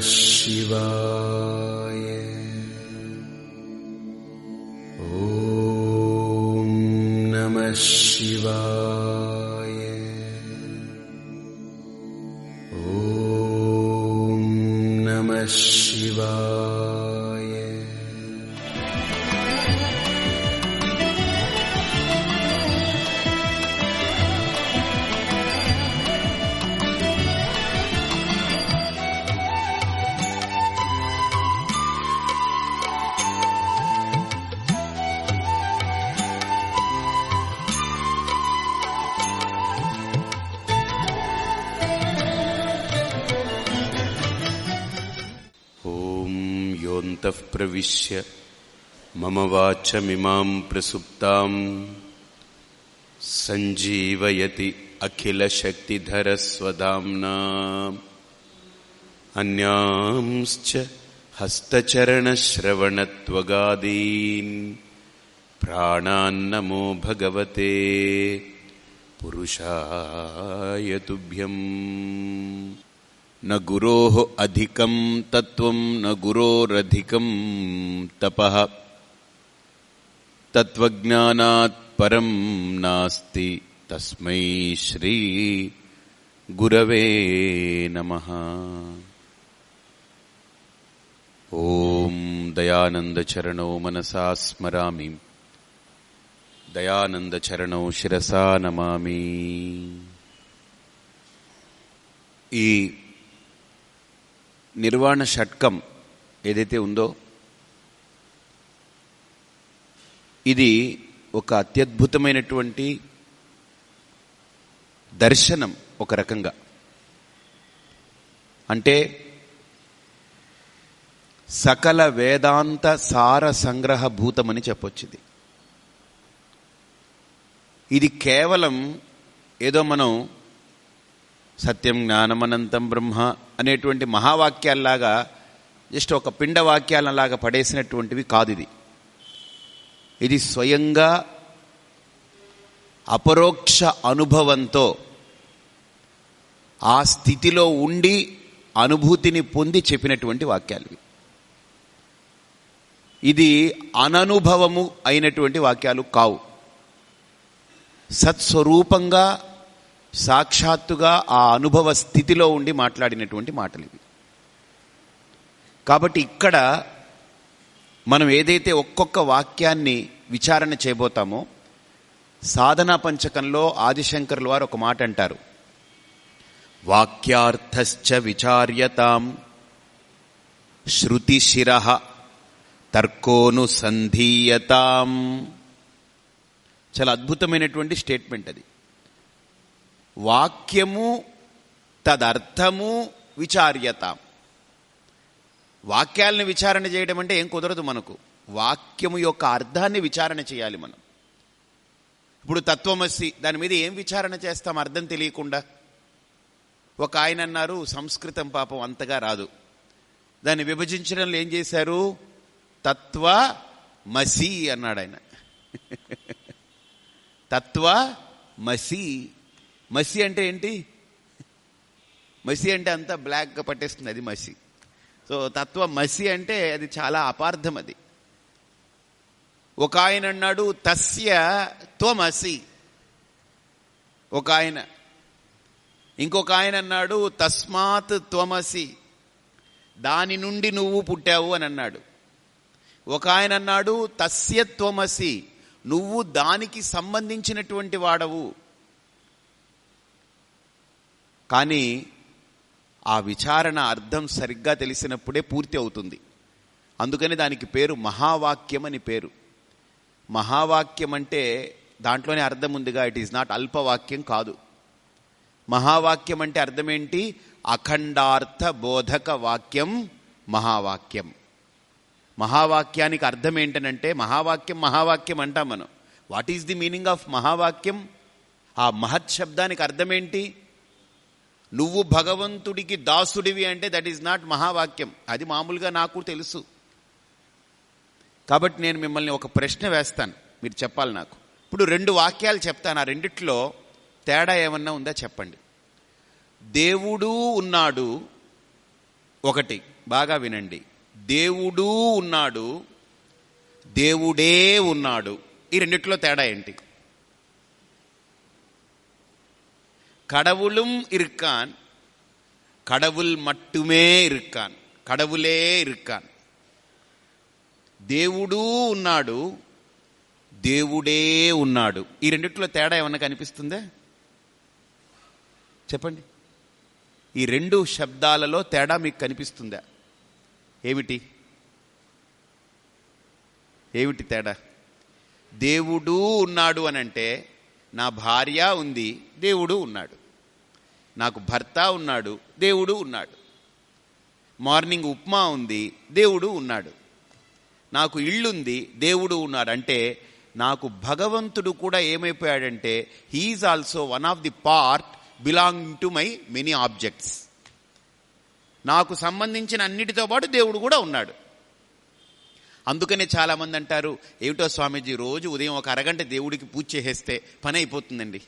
शिवाय। ॐ नमः शिवाय। ॐ नमः प्रविश्य मम वाचमिमाम् प्रसुप्ताम् सञ्जीवयति अखिलशक्तिधरस्वधाम्ना अन्यांश्च हस्तचरणश्रवणत्वगादीन् प्राणान्नमो भगवते पुरुषाय तुभ्यम् न गुरोः अधिकम् तत्त्वम् न गुरोरधिकम् तपः तत्त्वज्ञानात् परम् नास्ति तस्मै श्री गुरवे नमः ॐ दयानन्दचरणौ मनसा स्मरामि దయానందచరణౌ శిరసా నమామి ఈ నిర్వాణ షట్కం ఏదైతే ఉందో ఇది ఒక అత్యద్భుతమైనటువంటి దర్శనం ఒక రకంగా. అంటే సకల వేదాంత సార సంగ్రహ భూతమని చెప్పొచ్చింది. ఇది కేవలం ఏదో మనం సత్యం జ్ఞానమనంతం బ్రహ్మ అనేటువంటి మహావాక్యాల్లాగా జస్ట్ ఒక పిండ వాక్యాలలాగా పడేసినటువంటివి కాదు ఇది ఇది స్వయంగా అపరోక్ష అనుభవంతో ఆ స్థితిలో ఉండి అనుభూతిని పొంది చెప్పినటువంటి వాక్యాలు ఇది అననుభవము అయినటువంటి వాక్యాలు కావు. సత్స్వరూపంగా సాక్షాత్తుగా ఆ అనుభవ స్థితిలో ఉండి మాట్లాడినటువంటి మాటలు ఇవి. కాబట్టి ఇక్కడ మనం ఏదైతే ఒక్కొక్క వాక్యాన్ని విచారణ చేయబోతామో సాధనా పంచకంలో ఆదిశంకర్ల వారు ఒక మాట అంటారు. వాక్యార్థశ్చ విచార్యతాం శృతిశిర తర్కోనుసంధీయతాం. చాలా అద్భుతమైనటువంటి స్టేట్మెంట్ అది. వాక్యము తదర్థము విచార్యత. వాక్యాలను విచారణ చేయడం అంటే ఏం కుదరదు మనకు. వాక్యము యొక్క అర్థాన్ని విచారణ చేయాలి మనం. ఇప్పుడు తత్వమసి దాని మీద ఏం విచారణ చేస్తాం అర్థం తెలియకుండా? ఒక ఆయన అన్నారు సంస్కృతం పాపం అంతగా రాదు. దాన్ని విభజించడంలో ఏం చేశారు? తత్వ మసి అన్నాడు ఆయన. తత్వ మసి మసి అంటే ఏంటి? మసి అంటే అంతా బ్లాక్గా పట్టేస్తుంది అది మసి. సో తత్వ మసి అంటే అది చాలా అపార్థం అది. ఒక ఆయన అన్నాడు తస్య త్వమసి. ఒక ఆయన. ఇంకొక ఆయన అన్నాడు తస్మాత్ త్వమసి. దాని నుండి నువ్వు పుట్టావు అని అన్నాడు. ఒక ఆయన అన్నాడు తస్య త్వమసి. నువ్వు దానికి సంబంధించినటువంటి వాడవు. కానీ ఆ విచారణ అర్థం సరిగ్గా తెలిసినప్పుడే పూర్తి అవుతుంది. అందుకని దానికి పేరు మహావాక్యం అని పేరు. మహావాక్యం అంటే దాంట్లోనే అర్థం ఉందిగా ఇట్ ఈస్ నాట్ అల్పవాక్యం కాదు. మహావాక్యం అంటే అర్థం ఏంటి అఖండార్థ బోధక వాక్యం మహావాక్యం. మహావాక్యానికి అర్థం ఏంటనంటే మహావాక్యం మహావాక్యం అంటాం మనం. What is the meaning of మహావాక్యం? ఆ మహత్ శబ్దానికి అర్థమేంటి? ఏంటి నువ్వు భగవంతుడికి దాసుడివి అంటే దట్ ఈజ్ నాట్ మహావాక్యం. అది మామూలుగా నాకు తెలుసు. కాబట్టి నేను మిమ్మల్ని ఒక ప్రశ్న వేస్తాను. మీరు చెప్పాలి నాకు. ఇప్పుడు రెండు వాక్యాలు చెప్తాను. ఆ రెండిట్లో తేడా ఏమన్నా ఉందా చెప్పండి. దేవుడు ఉన్నాడు ఒకటి. బాగా వినండి. దేవుడు ఉన్నాడు దేవుడే ఉన్నాడు. ఈ రెండిట్లో తేడా ఏంటి? கடவுளும் இருக்கான் கடவுள் மட்டுமே இருக்கான் கடவுளே இருக்கான் దేవుడు ఉన్నాడు దేవుడే ఉన్నాడు ఈ రెండిట్లో తేడా ఏమన్నా కనిపిస్తుందా చెప్పండి ఈ రెండు శబ్దాలలో తేడా మీకు కనిపిస్తుందా ఏమిటి ఏమిటి తేడా దేవుడు ఉన్నాడు అని అంటే నా భార్య ఉంది దేవుడు ఉన్నాడు. నాకు భర్త ఉన్నాడు దేవుడు ఉన్నాడు. మార్నింగ్ ఉప్మా ఉంది దేవుడు ఉన్నాడు. నాకు ఇళ్ళుంది దేవుడు ఉన్నాడు. అంటే నాకు భగవంతుడు కూడా ఏమైపోయాడంటే he is also one of the part belong to my many objects నాకు సంబంధించిన అన్నిటితో పాటు దేవుడు కూడా ఉన్నాడు. అందుకనే చాలామంది అంటారు ఏమిటో స్వామీజీ రోజు ఉదయం ఒక అరగంట దేవుడికి పూజ చేసేస్తే పని అయిపోతుందండి.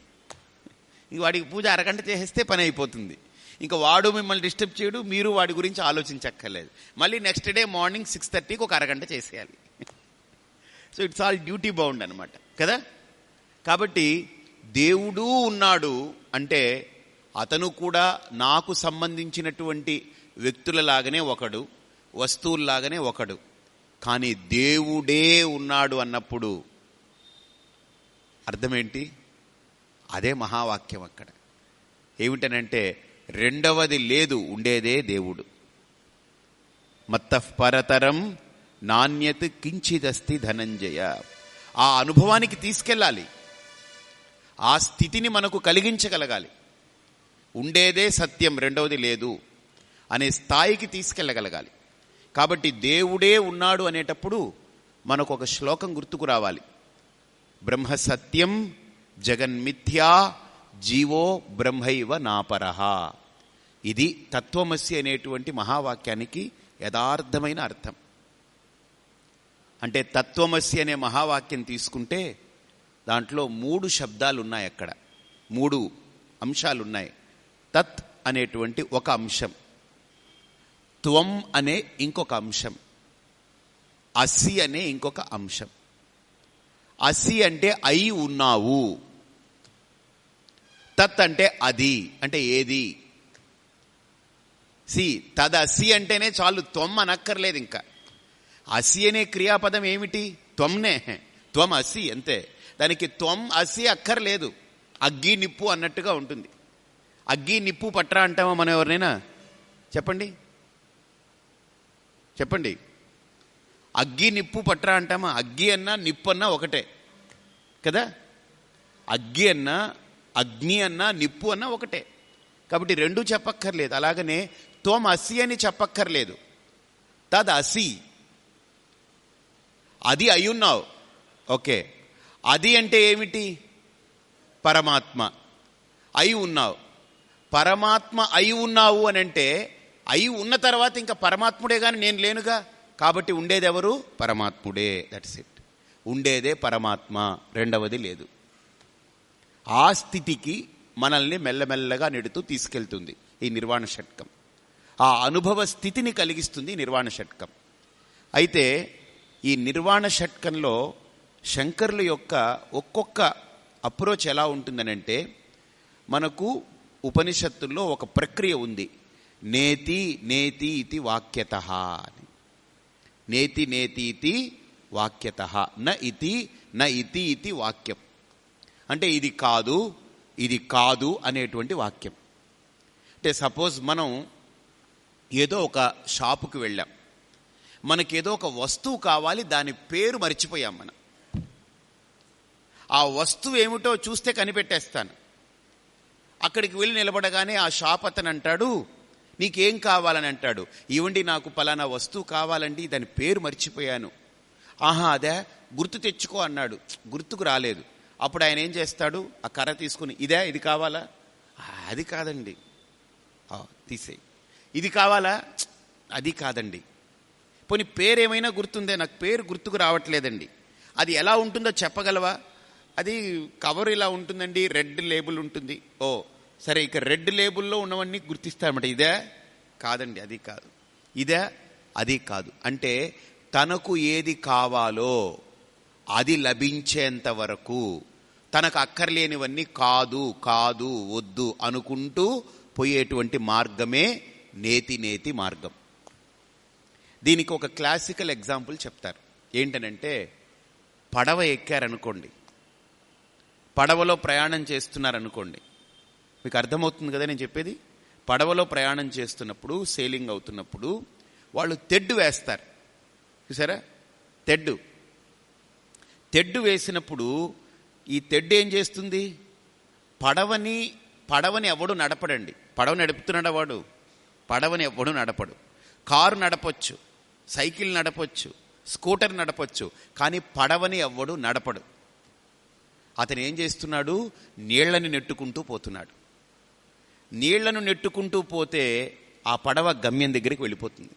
ఇంక వాడికి పూజ అరగంట చేసేస్తే పని అయిపోతుంది. ఇంకా వాడు మిమ్మల్ని డిస్టర్బ్ చేయడు మీరు వాడి గురించి ఆలోచించక్కర్లేదు. మళ్ళీ నెక్స్ట్ డే మార్నింగ్ సిక్స్ థర్టీకి ఒక అరగంట చేసేయాలి. So it's all duty bound అనమాట కదా? కాబట్టి దేవుడు ఉన్నాడు అంటే అతను కూడా నాకు సంబంధించినటువంటి వ్యక్తులలాగానే ఒకడు వస్తువుల్లాగానే ఒకడు. కానీ దేవుడే ఉన్నాడు అన్నప్పుడు అర్థమేంటి? అదే మహావాక్యం అక్కడ. ఏమిటనంటే రెండవది లేదు ఉండేదే దేవుడు. మత్తఃపరతరం నాణ్యత కించిదస్తి ధనంజయ. ఆ అనుభవానికి తీసుకెళ్ళాలి. ఆ స్థితిని మనకు కలిగించగలగాలి. ఉండేదే సత్యం రెండవది లేదు అనే స్థాయికి తీసుకెళ్ళగలగాలి. కాబట్టి దేవుడే ఉన్నాడు అనేటప్పుడు మనకు ఒక శ్లోకం గుర్తుకు రావాలి. బ్రహ్మ సత్యం జగన్మిథ్యా జీవో బ్రహ్మైవ నాపరహ. ఇది తత్వమసి అనేటువంటి మహావాక్యానికి యథార్థమైన అర్థం. అంటే తత్వమసి అనే మహావాక్యం తీసుకుంటే దాంట్లో మూడు శబ్దాలు ఉన్నాయి అక్కడ మూడు అంశాలు ఉన్నాయి తత్ అనేటువంటి ఒక అంశం. త్వం అనే ఇంకొక అంశం. అసి అనే ఇంకొక అంశం. అసి అంటే అయి ఉన్నావు. తత్ అంటే అది అంటే ఏది? సి తదసి అంటేనే చాలు త్వం అనక్కర్లేదు ఇంకా. అసి అనే క్రియాపదం ఏమిటి? త్వంనే. త్వం అసి అంతే. దానికి త్వం అసి అక్కర్లేదు. అగ్గి నిప్పు అన్నట్టుగా ఉంటుంది. అగ్గి నిప్పు పట్రా అంటామా మనం ఎవరినైనా? చెప్పండి. చెప్పండి. అగ్గి నిప్పు పట్రా అంటామా? అగ్గి అన్నా నిప్పు అన్నా ఒకటే. కదా? అగ్గి అన్నా అగ్ని అన్నా నిప్పు అన్నా ఒకటే. కాబట్టి రెండు చెప్పక్కర్లేదు. అలాగనే తోమ అసి అని చెప్పక్కర్లేదు. తద్ అసి. అది అయ్యున్నావు. ఓకే. అది అంటే ఏమిటి? పరమాత్మ. అయి ఉన్నావు. పరమాత్మ అయి ఉన్నావు అని అంటే అయి ఉన్న తర్వాత ఇంకా పరమాత్ముడే కానీ నేను లేనుగా? కాబట్టి ఉండేది ఎవరు పరమాత్ముడే. దట్స్ ఇట్ ఉండేదే పరమాత్మ. రెండవది లేదు. ఆ స్థితికి మనల్ని మెల్లమెల్లగా నెడుతూ తీసుకెళ్తుంది ఈ నిర్వాణ షట్కం. ఆ అనుభవ స్థితిని కలిగిస్తుంది నిర్వాణ షట్కం. అయితే ఈ నిర్వాణ షట్కంలో శంకర్ల యొక్క ఒక్కొక్క అప్రోచ్ ఎలా ఉంటుందనంటే మనకు ఉపనిషత్తుల్లో ఒక ప్రక్రియ ఉంది. నేతి నేతి ఇది వాక్యత అని. నేతి నేతి ఇది వాక్యత. న ఇతి న ఇతి ఇది వాక్యం. అంటే ఇది కాదు ఇది కాదు అనేటువంటి వాక్యం. అంటే సపోజ్ మనం ఏదో ఒక షాపుకి వెళ్ళాం. మనకేదో ఒక వస్తువు కావాలి దాని పేరు మర్చిపోయాం మనం. ఆ వస్తువు ఏమిటో చూస్తే కనిపెట్టేస్తాను. అక్కడికి వెళ్ళి నిలబడగానే ఆ షాప్ అతను అంటాడు నీకేం కావాలని అంటాడు. ఇవ్వండి నాకు పలానా వస్తువు కావాలండి దాని పేరు మర్చిపోయాను. ఆహా అదే? గుర్తు తెచ్చుకో అన్నాడు. గుర్తుకు రాలేదు. అప్పుడు ఆయన ఏం చేస్తాడు? ఆ కర్ర తీసుకుని ఇదే ఇది కావాలా? అది కాదండి. తీసేయి. ఇది కావాలా? అది కాదండి. పోనీ పేరు ఏమైనా గుర్తుందే? నాకు పేరు గుర్తుకు రావట్లేదండి. అది ఎలా ఉంటుందో చెప్పగలవా? అది కవర్ ఇలా ఉంటుందండి రెడ్ లేబుల్ ఉంటుంది. ఓ సరే ఇక రెడ్ లేబుల్లో ఉన్నవన్నీ గుర్తిస్తారన్నమాట. ఇదే కాదండి అది కాదు. ఇదే అది కాదు. అంటే తనకు ఏది కావాలో అది లభించేంత వరకు తనకు అక్కర్లేనివన్నీ కాదు కాదు వద్దు అనుకుంటూ పోయేటువంటి మార్గమే నేతి నేతి మార్గం. దీనికి ఒక క్లాసికల్ ఎగ్జాంపుల్ చెప్తారు. ఏంటనంటే పడవ ఎక్కారనుకోండి. పడవలో ప్రయాణం చేస్తున్నారనుకోండి. మీకు అర్థమవుతుంది కదా నేను చెప్పేది? పడవలో ప్రయాణం చేస్తున్నప్పుడు సేలింగ్ అవుతున్నప్పుడు వాళ్ళు తెడ్డు వేస్తారు. చూసారా? తెడ్డు. తెడ్డు వేసినప్పుడు ఈ తెడ్డు ఏం చేస్తుంది? పడవని పడవని ఎవడు నడపడండి. పడవ నడుపుతున్నాడు వాడు? పడవని ఎవడు నడపడు. కారు నడపొచ్చు సైకిల్ నడపొచ్చు స్కూటర్ నడపొచ్చు కానీ పడవని ఎవ్వడు నడపడు. అతను ఏం చేస్తున్నాడు? నీళ్ళని నెట్టుకుంటూ పోతున్నాడు. నీళ్ళను నెట్టుకుంటూ పోతే ఆ పడవ గమ్యం దగ్గరికి వెళ్ళిపోతుంది.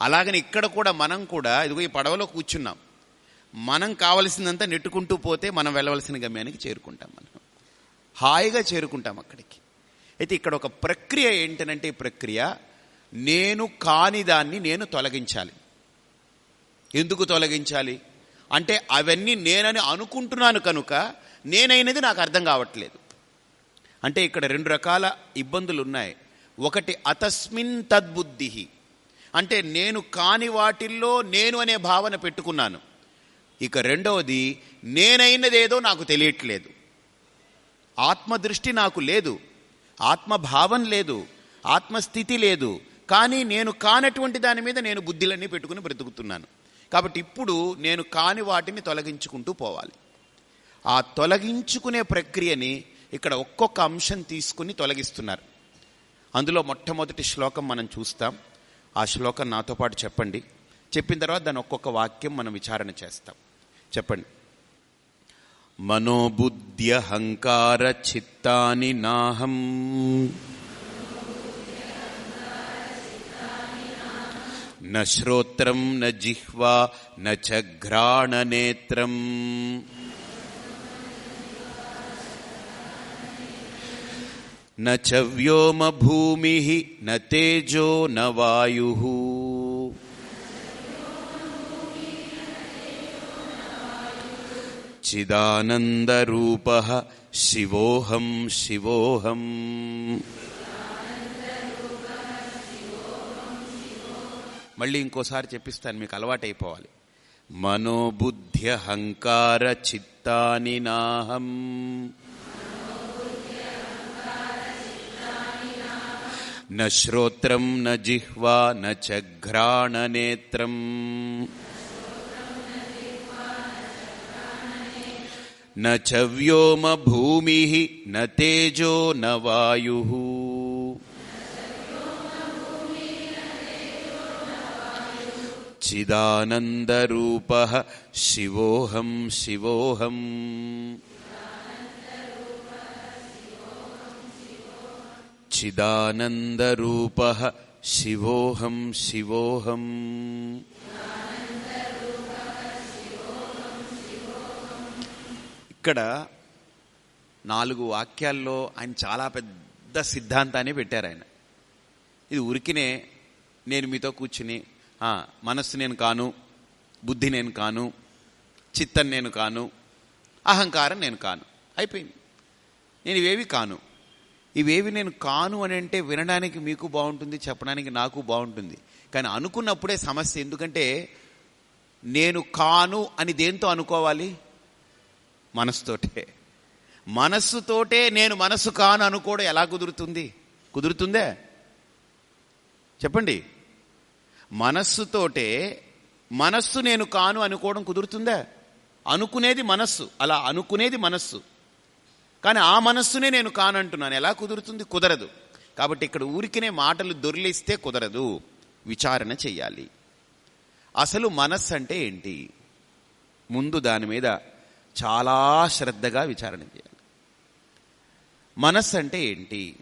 అలాగని ఇక్కడ కూడా మనం కూడా ఇదిగో ఈ పడవలో కూర్చున్నాం. మనం కావలసిందంతా నెట్టుకుంటూ పోతే మనం వెళ్ళవలసిన గమ్యానికి చేరుకుంటాం మనం. హాయిగా చేరుకుంటాం అక్కడికి. అయితే ఇక్కడ ఒక ప్రక్రియ ఏంటనంటే ఈ ప్రక్రియ నేను కాని దాన్ని నేను తొలగించాలి. ఎందుకు తొలగించాలి? అంటే అవన్నీ నేనని అనుకుంటున్నాను కనుక నేనైనది నాకు అర్థం కావట్లేదు. అంటే ఇక్కడ రెండు రకాల ఇబ్బందులు ఉన్నాయి ఒకటి అతస్మిన్ తద్బుద్ధి అంటే నేను కాని వాటిల్లో నేను అనే భావన పెట్టుకున్నాను. ఇక రెండవది నేనైనదేదో నాకు తెలియట్లేదు. ఆత్మదృష్టి నాకు లేదు. ఆత్మభావం లేదు. ఆత్మస్థితి లేదు. కానీ నేను కానటువంటి దాని మీద నేను బుద్ధిలన్నీ పెట్టుకుని బ్రతుకుతున్నాను. కాబట్టి ఇప్పుడు నేను కాని వాటిని తొలగించుకుంటూ పోవాలి. ఆ తొలగించుకునే ప్రక్రియని ఇక్కడ ఒక్కొక్క అంశం తీసుకుని తొలగిస్తున్నారు అందులో మొట్టమొదటి శ్లోకం మనం చూస్తాం ఆ శ్లోకం నాతో పాటు చెప్పండి చెప్పిన తర్వాత దాని ఒక్కొక్క వాక్యం మనం విచారణ చేస్తాం చెప్పండి మనోబుద్ధ్యహంకార చిత్తాని నాహం न श्रोत्रं न जिह्वा न च घ्राणनेत्रम् न च व्योमभूमिः न तेजो न वायुः चिदानन्दरूपः शिवोऽहं शिवोऽहम् మళ్ళీ ఇంకోసారి చెప్పిస్తాను మీకు అలవాటైపోవాలి మనోబుద్ధ్యహంకార చిత్తాని నాహం न श्रोत्रम् न जिह्वा न च घ्राणनेत्रम्। न च व्योम भूमिः न तेजो न वायुः। चिदानन्दरूपः शिवोऽहं शिवोऽहम्। चिदानन्दरूपः शिवोऽहं शिवोऽहम् ఇక్కడ నాలుగు వాక్యాల్లో ఆయన చాలా పెద్ద సిద్ధాంతాన్ని పెట్టారు ఆయన ఇది ఉరికినే నేను మీతో కూర్చుని మనస్సు నేను కాను బుద్ధి నేను కాను చిత్తం నేను కాను అహంకారం నేను కాను అయిపోయింది నేను ఇవేవి కాను ఇవేవి నేను కాను అని అంటే వినడానికి మీకు బాగుంటుంది చెప్పడానికి నాకు బాగుంటుంది. కానీ అనుకున్నప్పుడే సమస్య ఎందుకంటే నేను కాను అని దేంతో అనుకోవాలి? మనస్సుతోటే. మనస్సుతోటే నేను మనస్సు కాను అనుకోవడం ఎలా కుదురుతుంది? కుదురుతుందే? చెప్పండి. మనస్సుతోటే మనస్సు నేను కాను అనుకోవడం కుదురుతుందా? అనుకునేది మనస్సు. అలా అనుకునేది మనస్సు. కానీ ఆ మనస్సునే నేను కానంటున్నాను. ఎలా కుదురుతుంది? కుదరదు. కాబట్టి ఇక్కడ ఊరికినే మాటలు దొరిలిస్తే కుదరదు. విచారణ చెయ్యాలి. అసలు మనస్సు అంటే ఏంటి? ముందు దాని మీద చాలా శ్రద్ధగా విచారణ చేయాలి మనస్సు అంటే ఏంటి?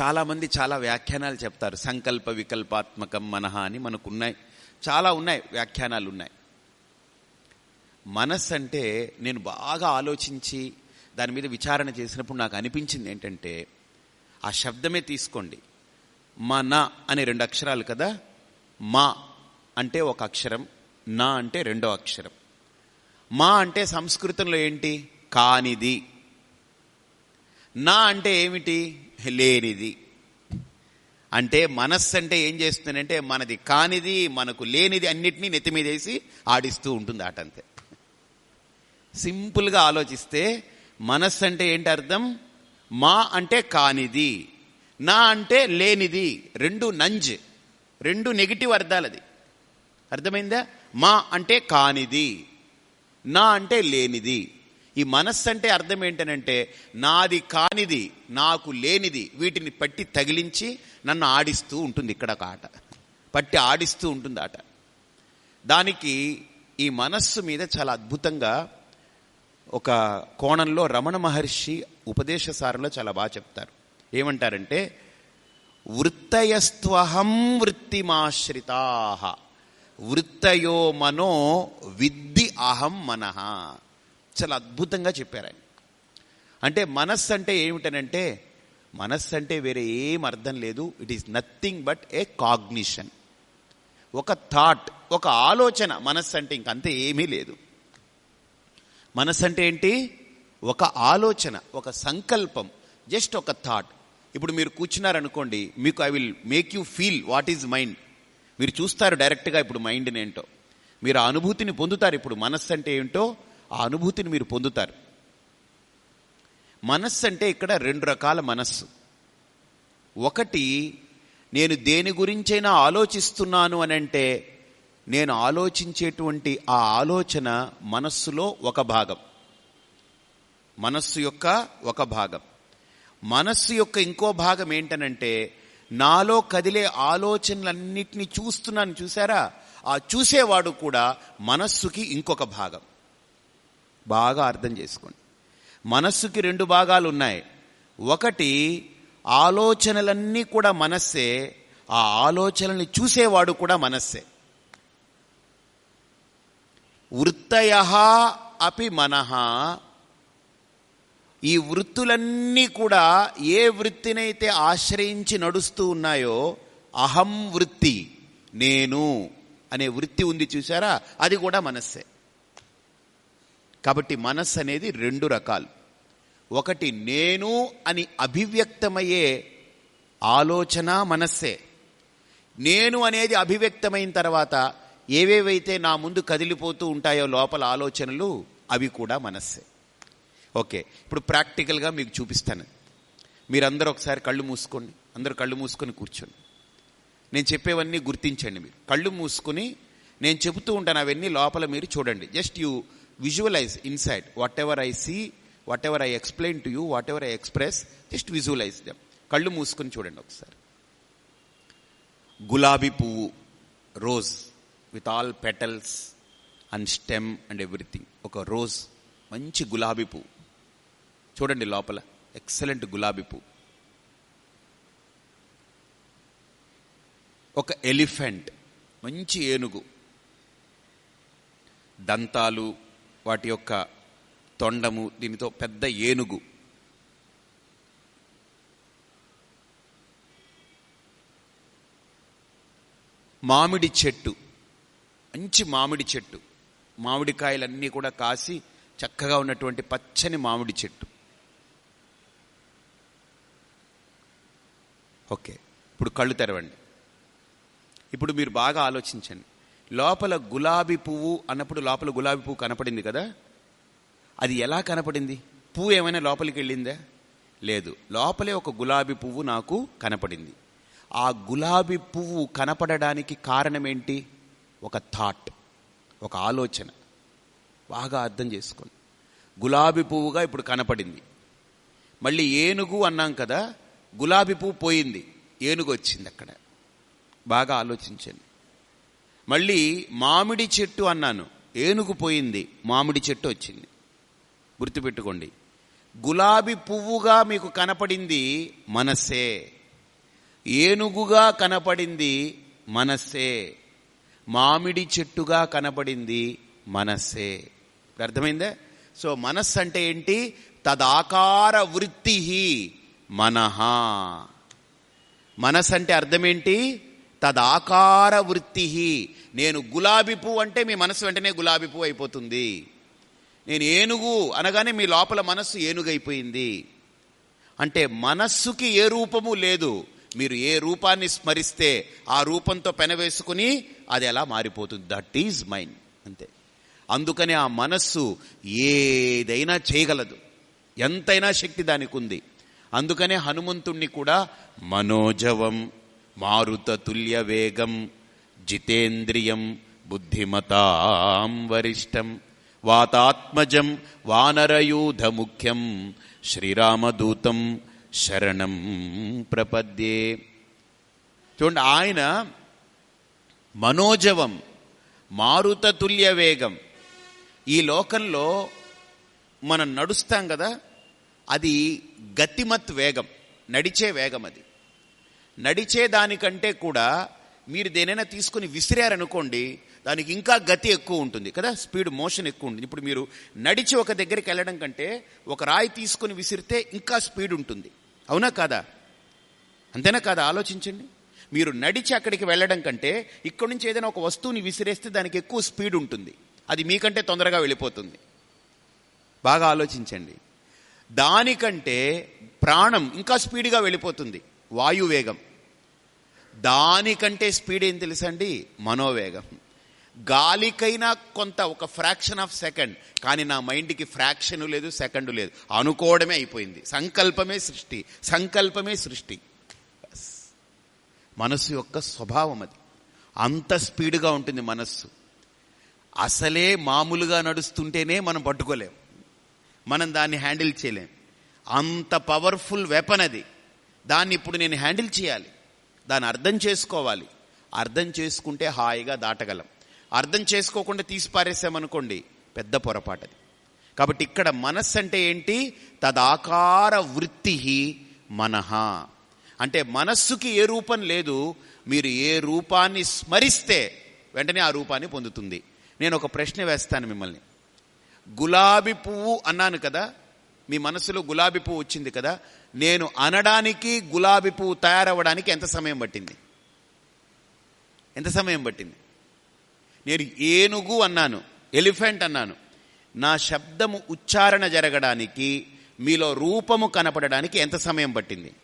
చాలామంది చాలా వ్యాఖ్యానాలు చెప్తారు. సంకల్ప వికల్పాత్మకం మనహ అని మనకున్నాయి. చాలా ఉన్నాయి వ్యాఖ్యానాలు ఉన్నాయి మనస్సు అంటే నేను బాగా ఆలోచించి దాని మీద విచారణ చేసినప్పుడు నాకు అనిపించింది ఏంటంటే ఆ శబ్దమే తీసుకోండి. మన అనే రెండు అక్షరాలు కదా? మా అంటే ఒక అక్షరం నా అంటే రెండో అక్షరం. మా అంటే సంస్కృతంలో ఏంటి? కానిది. నా అంటే ఏమిటి? లేనిది. అంటే మనస్సు అంటే ఏం చేస్తుందంటే మనది కానిది మనకు లేనిది అన్నిటినీ నెత్తి ఆడిస్తూ ఉంటుంది ఆటంతే సింపుల్గా ఆలోచిస్తే మనస్సు అంటే ఏంటి అర్థం? మా అంటే కానిది నా అంటే లేనిది రెండు నంజ్ రెండు నెగిటివ్ అర్థాలది. అర్థమైందా? మా అంటే కానిది నా అంటే లేనిది. ఈ మనస్సు అంటే అర్థం ఏంటనంటే నాది కానిది నాకు లేనిది వీటిని పట్టి తగిలించి నన్ను ఆడిస్తూ ఉంటుంది ఇక్కడ ఒక ఆట. పట్టి ఆడిస్తూ ఉంటుంది ఆట. దానికి ఈ మనస్సు మీద చాలా అద్భుతంగా ఒక కోణంలో రమణ మహర్షి ఉపదేశ సారంలో చాలా బాగా చెప్తారు. ఏమంటారంటే వృత్తయస్త్వహం వృత్తిమాశ్రితా. వృత్తయో మనో విద్ది అహం మనః. చాలా అద్భుతంగా చెప్పారు ఆయన. అంటే మనస్సు అంటే ఏమిటనంటే మనస్సు అంటే వేరే ఏం అర్థం లేదు. It is nothing but a cognition ఒక థాట్ ఒక ఆలోచన మనస్సు అంటే ఇంకంతే ఏమీ లేదు. మనస్సు అంటే ఏంటి? ఒక ఆలోచన ఒక సంకల్పం జస్ట్ ఒక థాట్ ఇప్పుడు మీరు కూర్చున్నారనుకోండి మీకు I will make you feel what is mind మీరు చూస్తారు డైరెక్ట్గా ఇప్పుడు మైండ్ని ఏంటో. మీరు ఆ అనుభూతిని పొందుతారు ఇప్పుడు మనస్సు అంటే ఏంటో ఆ అనుభూతిని మీరు పొందుతారు. మనస్సు అంటే ఇక్కడ రెండు రకాల మనస్సు. ఒకటి నేను దేని గురించైనా ఆలోచిస్తున్నాను అని అంటే నేను ఆలోచించేటువంటి ఆ ఆలోచన మనస్సులో ఒక భాగం. మనస్సు యొక్క ఒక భాగం. మనస్సు యొక్క ఇంకో భాగం ఏంటనంటే నాలో కదిలే ఆలోచనలన్నిటినీ చూస్తున్నాను చూసారా? ఆ చూసేవాడు కూడా మనస్సుకి ఇంకొక భాగం. బాగా అర్థం చేసుకోండి. మనస్సుకి రెండు భాగాలు ఉన్నాయి ఒకటి ఆలోచనలన్నీ కూడా మనస్సే ఆ ఆలోచనల్ని చూసేవాడు కూడా మనస్సే. వృత్తయ అపి మనహ ఈ వృత్తులన్నీ కూడా ఏ వృత్తినైతే ఆశ్రయించి నడుస్తూ ఉన్నాయో అహం వృత్తి నేను అనే వృత్తి ఉంది చూసారా అది కూడా మనస్సే. కాబట్టి మనస్సు అనేది రెండు రకాలు. ఒకటి నేను అని అభివ్యక్తమయ్యే ఆలోచన మనస్సే. నేను అనేది అభివ్యక్తమైన తర్వాత ఏవేవైతే నా ముందు కదిలిపోతూ ఉంటాయో లోపల ఆలోచనలు అవి కూడా మనస్సే. ఓకే ఇప్పుడు ప్రాక్టికల్గా మీకు చూపిస్తాను. మీరందరూ ఒకసారి కళ్ళు మూసుకోండి. అందరూ కళ్ళు మూసుకొని కూర్చోండి. నేను చెప్పేవన్నీ గుర్తించండి మీరు. కళ్ళు మూసుకుని నేను చెబుతూ ఉంటాను అవన్నీ లోపల మీరు చూడండి. Just you visualize inside. Whatever I see whatever I explain to you whatever I express just visualize them కళ్ళు మూసుకొని చూడండి ఒకసారి. గులాబీ పువ్వు rose with all petals and stem and everything ఒక రోజ్ మంచి గులాబీ పువ్వు. చూడండి లోపల. ఎక్సలెంట్ గులాబీ పువ్వు. ఒక ఎలిఫెంట్ మంచి ఏనుగు. దంతాలు వాటి యొక్క తొండము దీనితో పెద్ద ఏనుగు. మామిడి చెట్టు. మంచి మామిడి చెట్టు. మామిడికాయలన్నీ కూడా కాసి చక్కగా ఉన్నటువంటి పచ్చని మామిడి చెట్టు. ఓకే ఇప్పుడు కళ్ళు తెరవండి. ఇప్పుడు మీరు బాగా ఆలోచించండి. లోపల గులాబీ పువ్వు అన్నప్పుడు లోపల గులాబీ పువ్వు కనపడింది కదా? అది ఎలా కనపడింది? పువ్వు ఏమైనా లోపలికి వెళ్ళిందా? లేదు లోపలే ఒక గులాబీ పువ్వు నాకు కనపడింది. ఆ గులాబీ పువ్వు కనపడడానికి కారణం ఏంటి? ఒక థాట్ ఒక ఆలోచన. బాగా అర్థం చేసుకోండి గులాబీ పువ్వుగా ఇప్పుడు కనపడింది. మళ్ళీ ఏనుగు అన్నాం కదా గులాబీ పువ్వు పోయింది. ఏనుగు వచ్చింది అక్కడ. బాగా ఆలోచించండి. మళ్ళీ మామిడి చెట్టు అన్నాను. ఏనుగు పోయింది మామిడి చెట్టు వచ్చింది. గుర్తుపెట్టుకోండి. గులాబీ పువ్వుగా మీకు కనపడింది మనస్సే. ఏనుగుగా కనపడింది మనస్సే. మామిడి చెట్టుగా కనబడింది మనస్సే. అర్థమైందే? సో మనస్సు అంటే ఏంటి? తదాకార వృత్తి మనహ. మనస్ అంటే అర్థమేంటి? తదాకార వృత్తి నేను గులాబీ పువ్వు అంటే మీ మనసు వెంటనే గులాబీ పువ్వు అయిపోతుంది. నేను ఏనుగు అనగానే మీ లోపల మనస్సు ఏనుగైపోయింది. అంటే మనస్సుకి ఏ రూపము లేదు. మీరు ఏ రూపాన్ని స్మరిస్తే ఆ రూపంతో పెనవేసుకుని అది ఎలా మారిపోతుంది? That is mind. అంతే. అందుకనే ఆ మనస్సు ఏదైనా చేయగలదు. ఎంతైనా శక్తి దానికి ఉంది అందుకనే హనుమంతుణ్ణి కూడా మనోజవం మారుత తుల్య వేగం జితేంద్రియం బుద్ధిమతాం వరిష్టం వాతాత్మజం వానరయూధ ముఖ్యం శ్రీరామదూతం శరణం ప్రపద్యే. చూడండి ఆయన మనోజవం మారుత తుల్య వేగం. ఈ లోకంలో మనం నడుస్తాం కదా అది గతిమత్ వేగం నడిచే వేగం అది. నడిచే దానికంటే కూడా మీరు దేనైనా తీసుకుని విసిరారనుకోండి దానికి ఇంకా గతి ఎక్కువ ఉంటుంది కదా స్పీడ్ మోషన్ ఎక్కువ ఉంటుంది. ఇప్పుడు మీరు నడిచి ఒక దగ్గరికి వెళ్ళడం కంటే ఒక రాయి తీసుకుని విసిరితే ఇంకా స్పీడ్ ఉంటుంది. అవునా కాదా? అంతేనా కాదా? ఆలోచించండి. మీరు నడిచి అక్కడికి వెళ్ళడం కంటే ఇక్కడి నుంచి ఏదైనా ఒక వస్తువుని విసిరేస్తే దానికి ఎక్కువ స్పీడ్ ఉంటుంది. అది మీకంటే తొందరగా వెళ్ళిపోతుంది. బాగా ఆలోచించండి. దానికంటే ప్రాణం ఇంకా స్పీడ్గా వెళ్ళిపోతుంది. వాయువేగం. దానికంటే స్పీడ్ ఏం తెలుసండి? మనోవేగం. గాలికైనా కొంత ఒక ఫ్రాక్షన్ ఆఫ్ సెకండ్ కానీ నా మైండ్కి ఫ్రాక్షన్ లేదు సెకండ్ లేదు. అనుకోవడమే అయిపోయింది. సంకల్పమే సృష్టి. సంకల్పమే సృష్టి. మనస్సు యొక్క స్వభావం అది. అంత స్పీడ్గా ఉంటుంది మనస్సు. అసలే మామూలుగా నడుస్తుంటేనే మనం పట్టుకోలేం. మనం దాన్ని హ్యాండిల్ చేయలేం. అంత పవర్ఫుల్ వెపన్ అది. దాన్ని ఇప్పుడు నేను హ్యాండిల్ చేయాలి. దాన్ని అర్థం చేసుకోవాలి. అర్థం చేసుకుంటే హాయిగా దాటగలం. అర్థం చేసుకోకుండా తీసి పారేసామనుకోండి పెద్ద పొరపాటది కాబట్టి ఇక్కడ మనస్సు అంటే ఏంటి? తదాకార వృత్తి మనహ. అంటే మనస్సుకి ఏ రూపం లేదు మీరు ఏ రూపాన్ని స్మరిస్తే వెంటనే ఆ రూపాన్ని పొందుతుంది. నేను ఒక ప్రశ్న వేస్తాను మిమ్మల్ని. గులాబీ పువ్వు అన్నాను కదా మీ మనసులో గులాబీ పువ్వు వచ్చింది కదా నేను అనడానికి గులాబీ పువ్వు తయారవ్వడానికి ఎంత సమయం పట్టింది? ఎంత సమయం పట్టింది? నేను ఏనుగు అన్నాను ఎలిఫెంట్ అన్నాను. నా శబ్దము ఉచ్చారణ జరగడానికి మీలో రూపము కనపడడానికి ఎంత సమయం పట్టింది?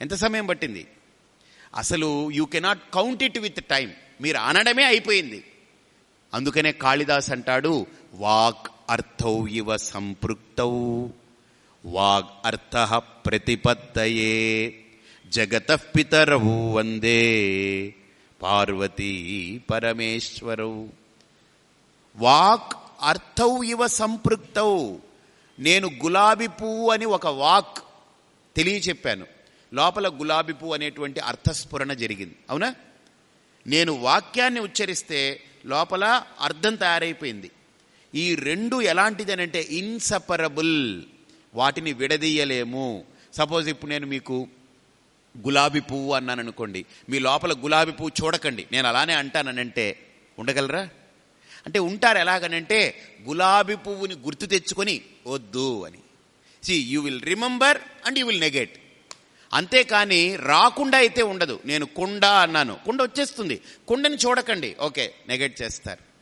ఎంత సమయం పట్టింది? అసలు you cannot count it with time మీరు అనడమే అయిపోయింది. అందుకనే కాళిదాస్ అంటాడు వాక్ అర్థౌ ఇవ సంపృక్తౌ. వాగ్ అర్థ ప్రతిపత్తయే జగత పితరవు వందే. పార్వతీ పరమేశ్వరౌ. వాక్ అర్థౌ ఇవ సంపృక్తౌ. నేను గులాబీ పువ్వు అని ఒక వాక్ తెలియచెప్పాను. లోపల గులాబీ పువ్వు అనేటువంటి అర్థస్ఫురణ జరిగింది. అవునా? నేను వాక్యాన్ని ఉచ్చరిస్తే లోపల అర్థం తయారైపోయింది. ఈ రెండు ఎలాంటిది ఇన్సపరబుల్. వాటిని విడదీయలేము. సపోజ్ ఇప్పుడు నేను మీకు గులాబీ పువ్వు అన్నాను అనుకోండి మీ లోపల గులాబీ పువ్వు చూడకండి. నేను అలానే అంటానంటే ఉండగలరా? అంటే ఉంటారు ఎలాగనంటే గులాబీ పువ్వుని గుర్తు తెచ్చుకొని వద్దు అని. See you will remember and you will negate అంతేకాని రాకుండా అయితే ఉండదు. నేను కుండ అన్నాను. కుండ వచ్చేస్తుంది. కుండని చూడకండి. ఓకే నెగెట్ చేస్తారు.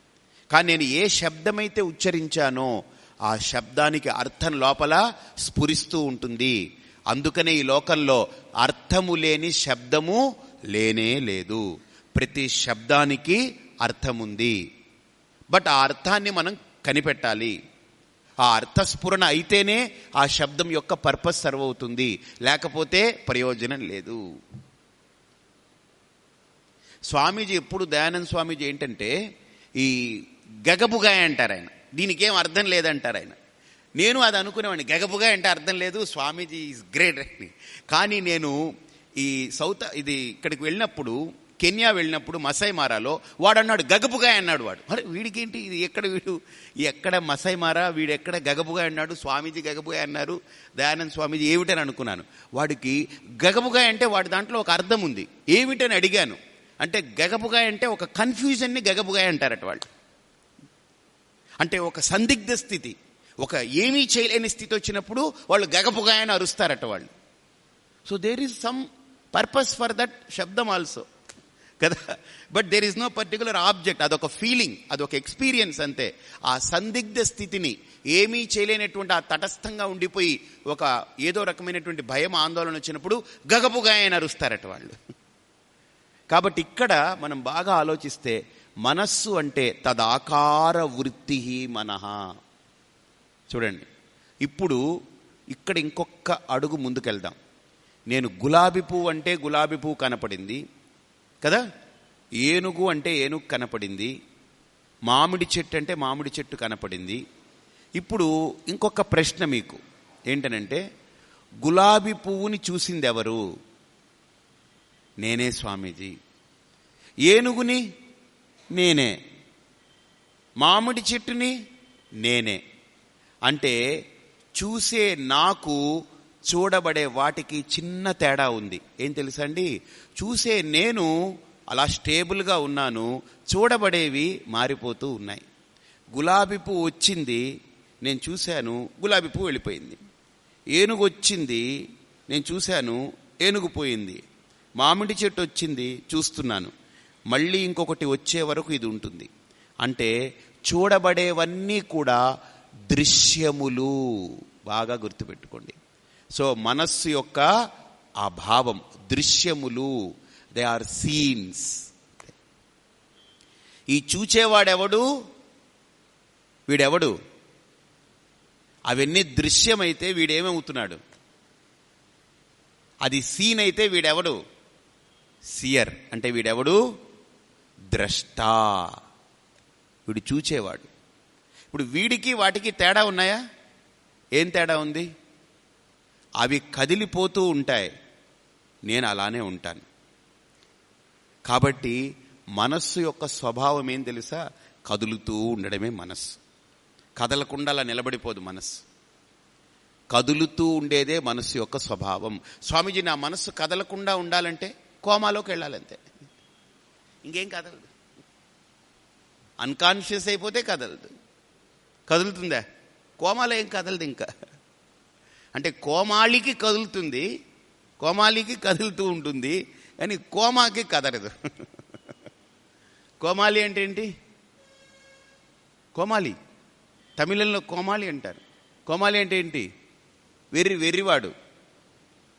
కానీ నేను ఏ శబ్దమైతే ఉచ్చరించానో ఆ శబ్దానికి అర్థం లోపల స్ఫురిస్తూ ఉంటుంది. అందుకనే ఈ లోకంలో అర్థము లేని శబ్దము లేనే లేదు. ప్రతి శబ్దానికి అర్థముంది. బట్ ఆ అర్థాన్ని మనం కనిపెట్టాలి. ఆ అర్థస్ఫురణ అయితేనే ఆ శబ్దం యొక్క పర్పస్ సర్వ్ అవుతుంది లేకపోతే ప్రయోజనం లేదు. స్వామీజీ ఎప్పుడు దయానంద స్వామీజీ ఏంటంటే ఈ గగబుగాయ అంటారు ఆయన. దీనికి ఏం అర్థం లేదంటారు ఆయన. నేను అది అనుకునేవాడిని. గగబుగా అంటే అర్థం లేదు స్వామీజీ ఈజ్ గ్రేట్ అని. కానీ నేను ఈ సౌత్ ఇది ఇక్కడికి వెళ్ళినప్పుడు కెన్యా వెళ్ళినప్పుడు మసై మారాలో వాడు అన్నాడు గగబుగాయ అన్నాడు వాడు. మరి వీడికేంటి ఇది? ఎక్కడ వీడు? ఎక్కడ మసై మారా వీడు ఎక్కడ అన్నాడు? స్వామీజీ గగబుగాయ అన్నారు. దయానంద స్వామీజీ ఏమిటని అనుకున్నాను. వాడికి గగబుగాయ అంటే వాడి దాంట్లో ఒక అర్థం ఉంది. ఏమిటని అడిగాను. అంటే గగబుగాయ అంటే ఒక కన్ఫ్యూజన్ని గగబుగాయ అంటారట వాళ్ళు. అంటే ఒక సందిగ్ధ స్థితి. ఒక ఏమీ చేయలేని స్థితి వచ్చినప్పుడు వాళ్ళు గగపుగాయని అరుస్తారట వాళ్ళు. So there is some purpose for that శబ్దం ఆల్సో కదా? But there is no particular object అదొక ఫీలింగ్ అదొక ఎక్స్పీరియన్స్ అంతే. ఆ సందిగ్ధ స్థితిని ఏమీ చేయలేనటువంటి ఆ తటస్థంగా ఉండిపోయి ఒక ఏదో రకమైనటువంటి భయం ఆందోళన వచ్చినప్పుడు గగపుగా ఆయన అరుస్తారట వాళ్ళు. కాబట్టి ఇక్కడ మనం బాగా ఆలోచిస్తే మనస్సు అంటే తదాకార వృత్తి మనహ. చూడండి. ఇప్పుడు ఇక్కడ ఇంకొక అడుగు ముందుకెళ్దాం. నేను గులాబీ పువ్వు అంటే గులాబీ పువ్వు కనపడింది. కదా? ఏనుగు అంటే ఏనుగు కనపడింది మామిడి చెట్టు అంటే మామిడి చెట్టు కనపడింది. ఇప్పుడు ఇంకొక ప్రశ్న మీకు ఏంటనంటే గులాబీ పువ్వుని చూసింది ఎవరు నేనే స్వామీజీ. ఏనుగుని? నేనే. మామిడి చెట్టుని? నేనే. అంటే చూసే నాకు చూడబడే వాటికి చిన్న తేడా ఉంది. ఏం తెలుసండి? చూసే నేను అలా స్టేబుల్గా ఉన్నాను చూడబడేవి మారిపోతూ ఉన్నాయి. గులాబీ పువ్వు వచ్చింది నేను చూశాను గులాబీ పువ్వు వెళ్ళిపోయింది. ఏనుగు వచ్చింది నేను చూశాను ఏనుగు పోయింది. మామిడి చెట్టు వచ్చింది చూస్తున్నాను. మళ్ళీ ఇంకొకటి వచ్చే వరకు ఇది ఉంటుంది. అంటే చూడబడేవన్నీ కూడా దృశ్యములు. బాగా గుర్తుపెట్టుకోండి. సో మనస్సు యొక్క ఆ భావం దృశ్యములు దే ఆర్ సీన్స్ ఈ చూచేవాడెవడు? వీడెవడు? అవన్నీ దృశ్యమైతే వీడేమవుతున్నాడు? అది సీన్ అయితే వీడెవడు? సియర్. అంటే వీడెవడు? ద్రష్ట. వీడు చూచేవాడు. ఇప్పుడు వీడికి వాటికి తేడా ఉన్నాయా? ఏం తేడా ఉంది? అవి కదిలిపోతూ ఉంటాయి. నేను అలానే ఉంటాను. కాబట్టి మనస్సు యొక్క స్వభావం ఏం తెలుసా? కదులుతూ ఉండడమే మనస్సు. కదలకుండా అలా నిలబడిపోదు మనస్సు. కదులుతూ ఉండేదే మనస్సు యొక్క స్వభావం. స్వామీజీ నా మనస్సు కదలకుండా ఉండాలంటే కోమాలోకి వెళ్ళాలంతే. ఇంకేం కదలదు. అన్కాన్షియస్ అయిపోతే కదలదు. కదులుతుందా? కోమాలో ఏం కదలదు ఇంకా? అంటే కోమాళికి కదులుతుంది కోమాలికి కదులుతూ ఉంటుంది కానీ కోమాకి కదలదు కోమాలి అంటే ఏంటి? కోమాలి తమిళంలో కోమాలి అంటారు. కోమాలి అంటే ఏంటి? వెర్రి వెర్రివాడు.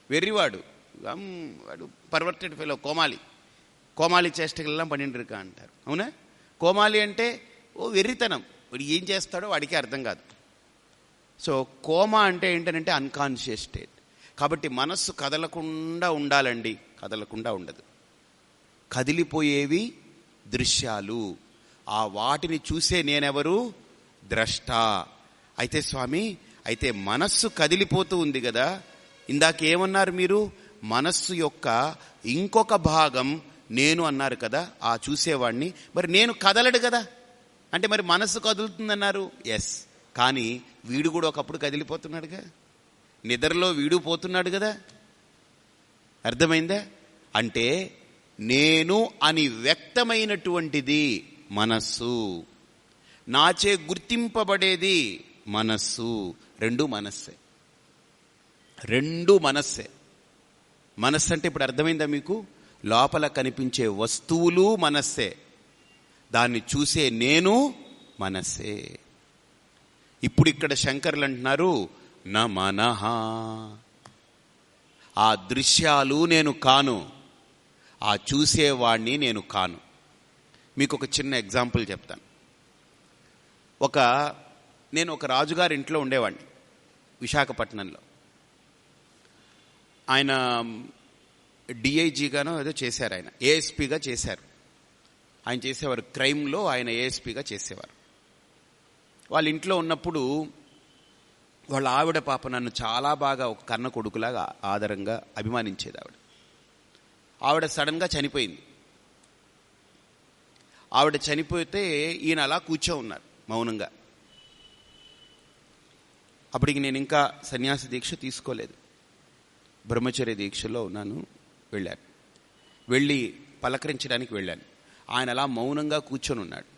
వెర్రివాడు. వాడు పర్వర్టెడ్ ఫెలో కోమాలి కోమాలి చేష్టకెళ్ళం పన్నెండు అంటారు. అవునా? కోమాలి అంటే ఓ వెర్రితనం. వాడు ఏం చేస్తాడో వాడికి అర్థం కాదు. సో కోమా అంటే ఏంటంటే అన్కాన్షియస్ స్టేట్ కాబట్టి మనస్సు కదలకుండా ఉండాలండి. కదలకుండా ఉండదు. కదిలిపోయేవి దృశ్యాలు. ఆ వాటిని చూసే నేనెవరు? ద్రష్ట. అయితే స్వామి అయితే మనస్సు కదిలిపోతూ ఉంది కదా ఇందాకేమన్నారు మీరు? మనస్సు యొక్క ఇంకొక భాగం నేను అన్నారు కదా ఆ చూసేవాడిని మరి నేను కదలడు కదా అంటే మరి మనస్సు కదులుతుందన్నారు? ఎస్ కానీ వీడు కూడా ఒకప్పుడు కదిలిపోతున్నాడుగా. నిద్రలో వీడు పోతున్నాడు కదా. అర్థమైందా? అంటే నేను అని వ్యక్తమైనటువంటిది మనస్సు. నాచే గుర్తింపబడేది మనస్సు. రెండు మనస్సే. రెండు మనస్సే. మనస్సు అంటే ఇప్పుడు అర్థమైందా మీకు? లోపల కనిపించే వస్తువులు మనస్సే. దాన్ని చూసే నేను మనస్సే. ఇప్పుడు ఇక్కడ శంకర్లు అంటున్నారు న మనహ ఆ దృశ్యాలు నేను కాను ఆ చూసేవాణ్ణి నేను కాను. మీకు ఒక చిన్న ఎగ్జాంపుల్ చెప్తాను. ఒక నేను ఒక రాజుగారి ఇంట్లో ఉండేవాడిని విశాఖపట్నంలో. ఆయన డిఐజీగానో ఏదో చేశారు ఆయన ఏఎస్పీగా చేశారు. ఆయన చేసేవారు క్రైమ్లో ఆయన ఏఎస్పీగా చేసేవారు. వాళ్ళ ఇంట్లో ఉన్నప్పుడు వాళ్ళ ఆవిడ పాప నన్ను చాలా బాగా ఒక కన్న కొడుకులాగా ఆదరంగా అభిమానించేది ఆవిడ. ఆవిడ సడన్గా చనిపోయింది. ఆవిడ చనిపోతే ఈయన అలా కూర్చో ఉన్నారు మౌనంగా. అప్పటికి నేను ఇంకా సన్యాస దీక్ష తీసుకోలేదు. బ్రహ్మచర్య దీక్షలో ఉన్నాను వెళ్ళాను. వెళ్ళి పలకరించడానికి వెళ్ళాను. ఆయన అలా మౌనంగా కూర్చొని ఉన్నాడు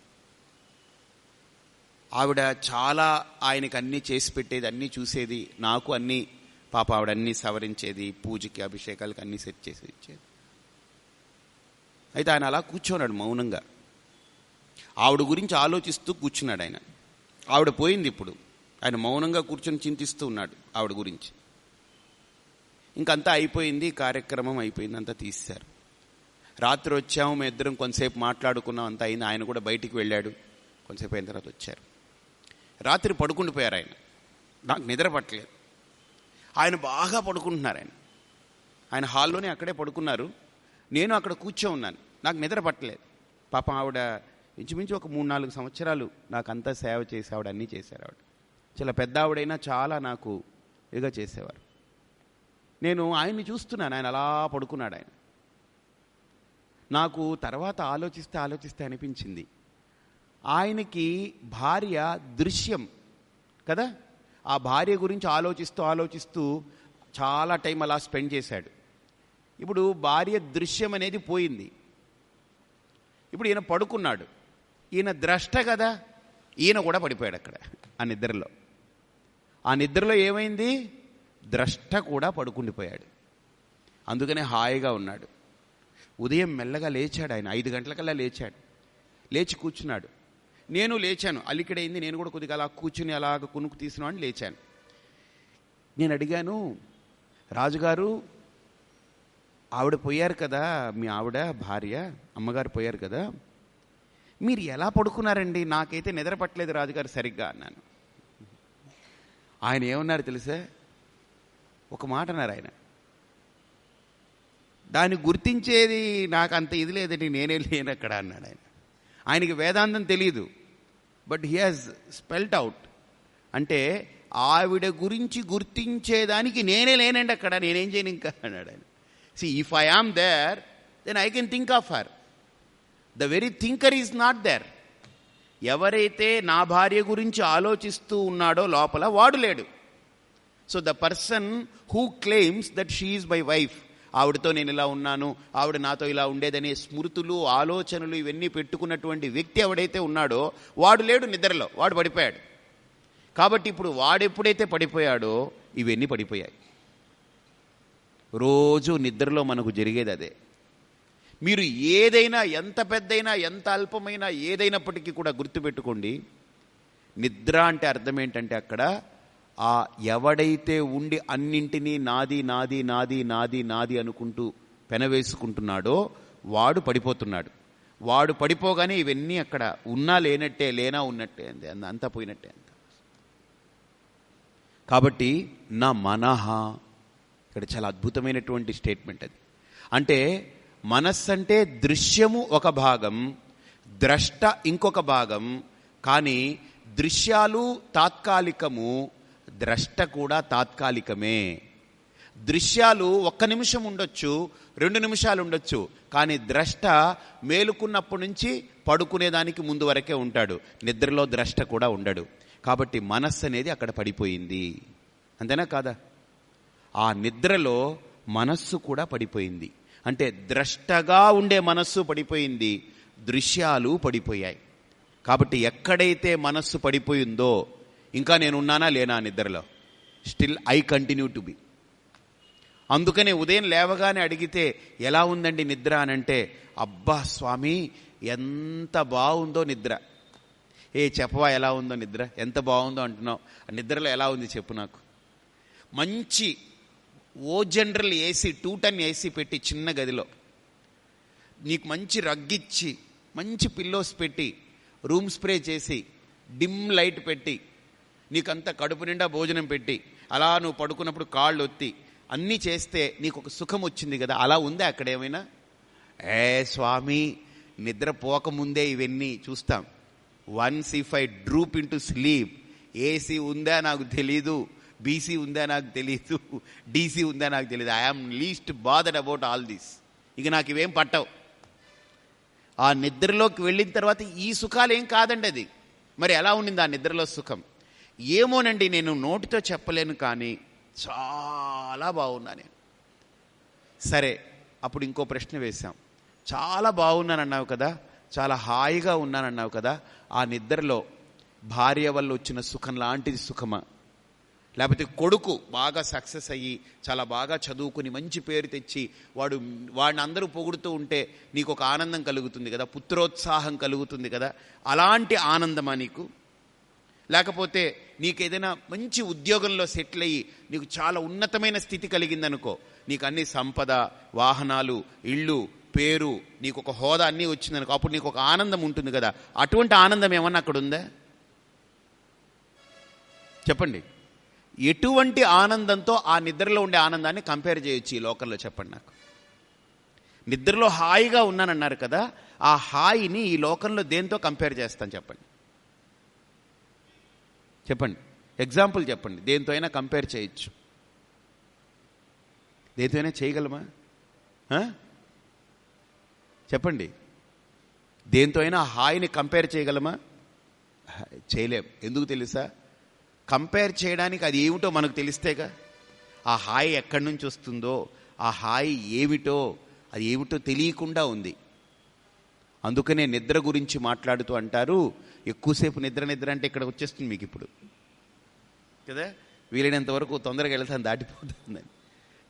ఆవిడ చాలా ఆయనకి అన్నీ చేసి పెట్టేది అన్నీ చూసేది నాకు అన్నీ పాప ఆవిడ అన్నీ సవరించేది పూజకి అభిషేకాలకి అన్నీ సెట్ చేసి ఇచ్చేది. అయితే ఆయన అలా కూర్చోన్నాడు మౌనంగా. ఆవిడ గురించి ఆలోచిస్తూ కూర్చున్నాడు ఆయన. ఆవిడ పోయింది ఇప్పుడు. ఆయన మౌనంగా కూర్చొని చింతిస్తూ ఉన్నాడు ఆవిడ గురించి. ఇంకంతా అయిపోయింది కార్యక్రమం అయిపోయింది అంతా తీశారు రాత్రి వచ్చాము మేము ఇద్దరం కొంతసేపు మాట్లాడుకున్నాం అంతా అయింది. ఆయన కూడా బయటికి వెళ్ళాడు. కొంతసేపు అయిన తర్వాత వచ్చారు. రాత్రి పడుకుండిపోయారు ఆయన. నాకు నిద్ర పట్టలేదు. ఆయన బాగా పడుకుంటున్నారు ఆయన. ఆయన హాల్లోనే అక్కడే పడుకున్నారు. నేను అక్కడ కూర్చో ఉన్నాను. నాకు నిద్ర పట్టలేదు. పాపం ఆవిడ ఇంచుమించు ఒక మూడు నాలుగు సంవత్సరాలు నాకు అంతా సేవ చేసి ఆవిడ అన్నీ చేశారు ఆవిడ. చాలా పెద్ద ఆవిడైనా చాలా నాకు ఇదిగా చేసేవారు. నేను ఆయన్ని చూస్తున్నాను. ఆయన అలా పడుకున్నాడు ఆయన. నాకు తర్వాత ఆలోచిస్తే ఆలోచిస్తే అనిపించింది. ఆయనకి భార్య దృశ్యం కదా? ఆ భార్య గురించి ఆలోచిస్తూ ఆలోచిస్తూ చాలా టైం అలా స్పెండ్ చేశాడు. ఇప్పుడు భార్య దృశ్యం అనేది పోయింది. ఇప్పుడు ఈయన పడుకున్నాడు. ఈయన ద్రష్ట కదా? ఈయన కూడా పడిపోయాడు అక్కడ ఆ నిద్రలో. ఆ నిద్రలో ఏమైంది? ద్రష్ట కూడా పడుకుండిపోయాడు. అందుకనే హాయిగా ఉన్నాడు. ఉదయం మెల్లగా లేచాడు ఆయన. ఐదు గంటలకల్లా లేచాడు. లేచి కూర్చున్నాడు. నేను లేచాను. అలికిడైంది. నేను కూడా కొద్దిగా అలా కూర్చుని అలాగ కునుకు తీసినామని లేచాను. నేను అడిగాను రాజుగారు ఆవిడ పోయారు కదా మీ ఆవిడ భార్య అమ్మగారు పోయారు కదా మీరు ఎలా పడుకున్నారండి? నాకైతే నిద్ర పట్టలేదు రాజుగారు సరిగ్గా అన్నాను. ఆయన ఏమన్నారు తెలుసా? ఒక మాట అన్నారు ఆయన. దాన్ని గుర్తించేది నాకు అంత ఇది లేదండి నేనే లేను అక్కడ అన్నాడు ఆయన. ఆయనకి వేదాంతం తెలియదు but he has spelt out అంటే ఆవిడ గురించి గుర్తించేదానికి నేనే లేనండి అక్కడ. నేనేం చేయను ఇంకా అన్నాడు ఆయన. See if I am there then I can think of her the very thinker is not there ఎవరైతే నా భార్య గురించి ఆలోచిస్తూ ఉన్నాడో లోపల వాడు లేడు. So the person who claims that she is my wife ఆవిడతో నేను ఇలా ఉన్నాను ఆవిడ నాతో ఇలా ఉండేదనే స్మృతులు ఆలోచనలు ఇవన్నీ పెట్టుకున్నటువంటి వ్యక్తి ఎవడైతే ఉన్నాడో వాడు లేడు నిద్రలో వాడు పడిపోయాడు. కాబట్టి ఇప్పుడు వాడెప్పుడైతే పడిపోయాడో ఇవన్నీ పడిపోయాయి. రోజు నిద్రలో మనకు జరిగేది అదే. మీరు ఏదైనా ఎంత పెద్దైనా ఎంత అల్పమైనా ఏదైనప్పటికీ కూడా గుర్తుపెట్టుకోండి నిద్ర అంటే అర్థం ఏంటంటే అక్కడ ఆ ఎవడైతే ఉండి అన్నింటినీ నాది నాది నాది నాది నాది అనుకుంటూ పెనవేసుకుంటున్నాడో వాడు పడిపోతున్నాడు. వాడు పడిపోగానే ఇవన్నీ అక్కడ ఉన్నా లేనట్టే లేనా ఉన్నట్టే అంతే అంతా పోయినట్టే అంత. కాబట్టి నా మనహ ఇక్కడ చాలా అద్భుతమైనటువంటి స్టేట్మెంట్ అది. అంటే మనస్సు అంటే దృశ్యము ఒక భాగం ద్రష్ట ఇంకొక భాగం కానీ దృశ్యాలు తాత్కాలికము ద్రష్ట కూడా తాత్కాలికమే. దృశ్యాలు ఒక్క నిమిషం ఉండొచ్చు రెండు నిమిషాలు ఉండొచ్చు కానీ ద్రష్ట మేలుకున్నప్పటి నుంచి పడుకునేదానికి ముందు వరకే ఉంటాడు. నిద్రలో ద్రష్ట కూడా ఉండడు. కాబట్టి మనస్సు అనేది అక్కడ పడిపోయింది. అంతేనా కాదా? ఆ నిద్రలో మనస్సు కూడా పడిపోయింది. అంటే ద్రష్టగా ఉండే మనస్సు పడిపోయింది దృశ్యాలు పడిపోయాయి. కాబట్టి ఎక్కడైతే మనస్సు పడిపోయిందో ఇంకా నేను ఉన్నానా లేనా నిద్రలో? Still I continue to be అందుకనే ఉదయం లేవగానే అడిగితే ఎలా ఉందండి నిద్ర? అని అంటే అబ్బా స్వామి ఎంత బాగుందో నిద్ర. ఏ చెప్పవా ఎలా ఉందో నిద్ర? ఎంత బాగుందో అంటున్నావు. నిద్రలో ఎలా ఉంది చెప్పు నాకు. మంచి ఓ general AC two ton AC పెట్టి చిన్న గదిలో. నీకు మంచి రగ్గిచ్చి మంచి పిల్లోస్ పెట్టి రూమ్ స్ప్రే చేసి డిమ్ లైట్ పెట్టి నీకంత కడుపు నిండా భోజనం పెట్టి అలా నువ్వు పడుకున్నప్పుడు కాళ్ళు ఒత్తి అన్నీ చేస్తే నీకు ఒక సుఖం వచ్చింది కదా అలా ఉందా అక్కడ ఏమైనా? ఏ స్వామి నిద్ర పోకముందే ఇవన్నీ చూస్తాం. Once if I droop into sleep AC ఉందా నాకు తెలీదు బీసీ ఉందా నాకు తెలీదు డీసీ ఉందా నాకు తెలియదు I am least bothered about all these ఇక నాకు ఇవేం పట్టవు. ఆ నిద్రలోకి వెళ్ళిన తర్వాత ఈ సుఖాలు ఏం కాదండి అది. మరి ఎలా ఉండింది ఆ నిద్రలో సుఖం? ఏమోనండి నేను నోటితో చెప్పలేను కానీ చాలా బాగున్నా నేను. సరే అప్పుడు ఇంకో ప్రశ్న వేశాం. చాలా బాగున్నానన్నావు కదా చాలా హాయిగా ఉన్నానన్నావు కదా ఆ నిద్రలో భార్య వల్ల వచ్చిన సుఖం లాంటిది సుఖమా? లేకపోతే కొడుకు బాగా సక్సెస్ అయ్యి చాలా బాగా చదువుకుని మంచి పేరు తెచ్చి వాడు వాడిని అందరూ పొగుడుతూ ఉంటే నీకు ఒక ఆనందం కలుగుతుంది కదా పుత్రోత్సాహం కలుగుతుంది కదా అలాంటి ఆనందమా నీకు? లేకపోతే నీకు ఏదైనా మంచి ఉద్యోగంలో సెటిల్ అయ్యి నీకు చాలా ఉన్నతమైన స్థితి కలిగిందనుకో నీకు అన్ని సంపద వాహనాలు ఇళ్ళు పేరు నీకు ఒక హోదా అన్నీ వచ్చిందనుకో అప్పుడు నీకు ఒక ఆనందం ఉంటుంది కదా. అటువంటి ఆనందం ఏమన్నా అక్కడ ఉందా చెప్పండి. ఎటువంటి ఆనందంతో ఆ నిద్రలో ఉండే ఆనందాన్ని కంపేర్ చేయొచ్చు ఈ లోకల్లో చెప్పండి నాకు. నిద్రలో హాయిగా ఉన్నానన్నారు కదా ఆ హాయిని ఈ లోకంలో దేంతో కంపేర్ చేస్తాను చెప్పండి. చెప్పండి. ఎగ్జాంపుల్ చెప్పండి. దేంతో అయినా కంపేర్ చేయొచ్చు. దేంతో అయినా చేయగలమా? చెప్పండి. దేంతో అయినా హాయిని కంపేర్ చేయగలమా? చేయలేం. ఎందుకు తెలుసా? కంపేర్ చేయడానికి అది ఏమిటో మనకు తెలిస్తేగా. ఆ హాయి ఎక్కడి నుంచి వస్తుందో ఆ హాయి ఏమిటో అది ఏమిటో తెలియకుండా ఉంది. అందుకనే నిద్ర గురించి మాట్లాడుతూ అంటారు ఎక్కువసేపు నిద్ర నిద్ర అంటే ఇక్కడ వచ్చేస్తుంది మీకు ఇప్పుడు. కదా? వీలైనంత వరకు తొందరగా వెళ్తాను దాటిపోతుందని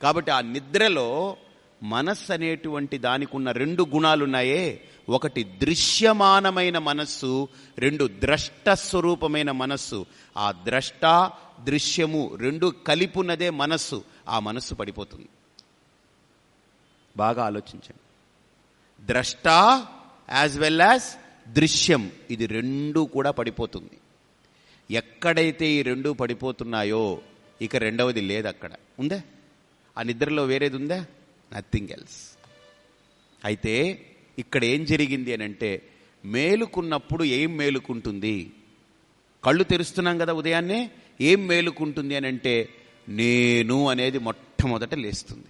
కాబట్టి ఆ నిద్రలో మనస్సు అనేటువంటి దానికి ఉన్న రెండు గుణాలున్నాయే ఒకటి దృశ్యమానమైన మనస్సు రెండు ద్రష్ట స్వరూపమైన మనస్సు. ఆ ద్రష్ట దృశ్యము రెండు కలిపున్నదే మనస్సు. ఆ మనస్సు పడిపోతుంది. బాగా ఆలోచించండి. ద్రష్ట యాజ్ వెల్ యాజ్ దృశ్యం. ఇది రెండు కూడా పడిపోతుంది. ఎక్కడైతే ఈ రెండు పడిపోతున్నాయో ఇక రెండవది లేదు అక్కడ. ఉందా? ఆ నిద్రలో వేరేది ఉందా? నథింగ్ ఎల్స్ అయితే ఇక్కడ ఏం జరిగింది అని అంటే మేలుకున్నప్పుడు ఏం మేలుకుంటుంది? కళ్ళు తెరుస్తున్నాం కదా ఉదయాన్నే ఏం మేలుకుంటుంది అని అంటే నేను అనేది మొట్టమొదట లేస్తుంది.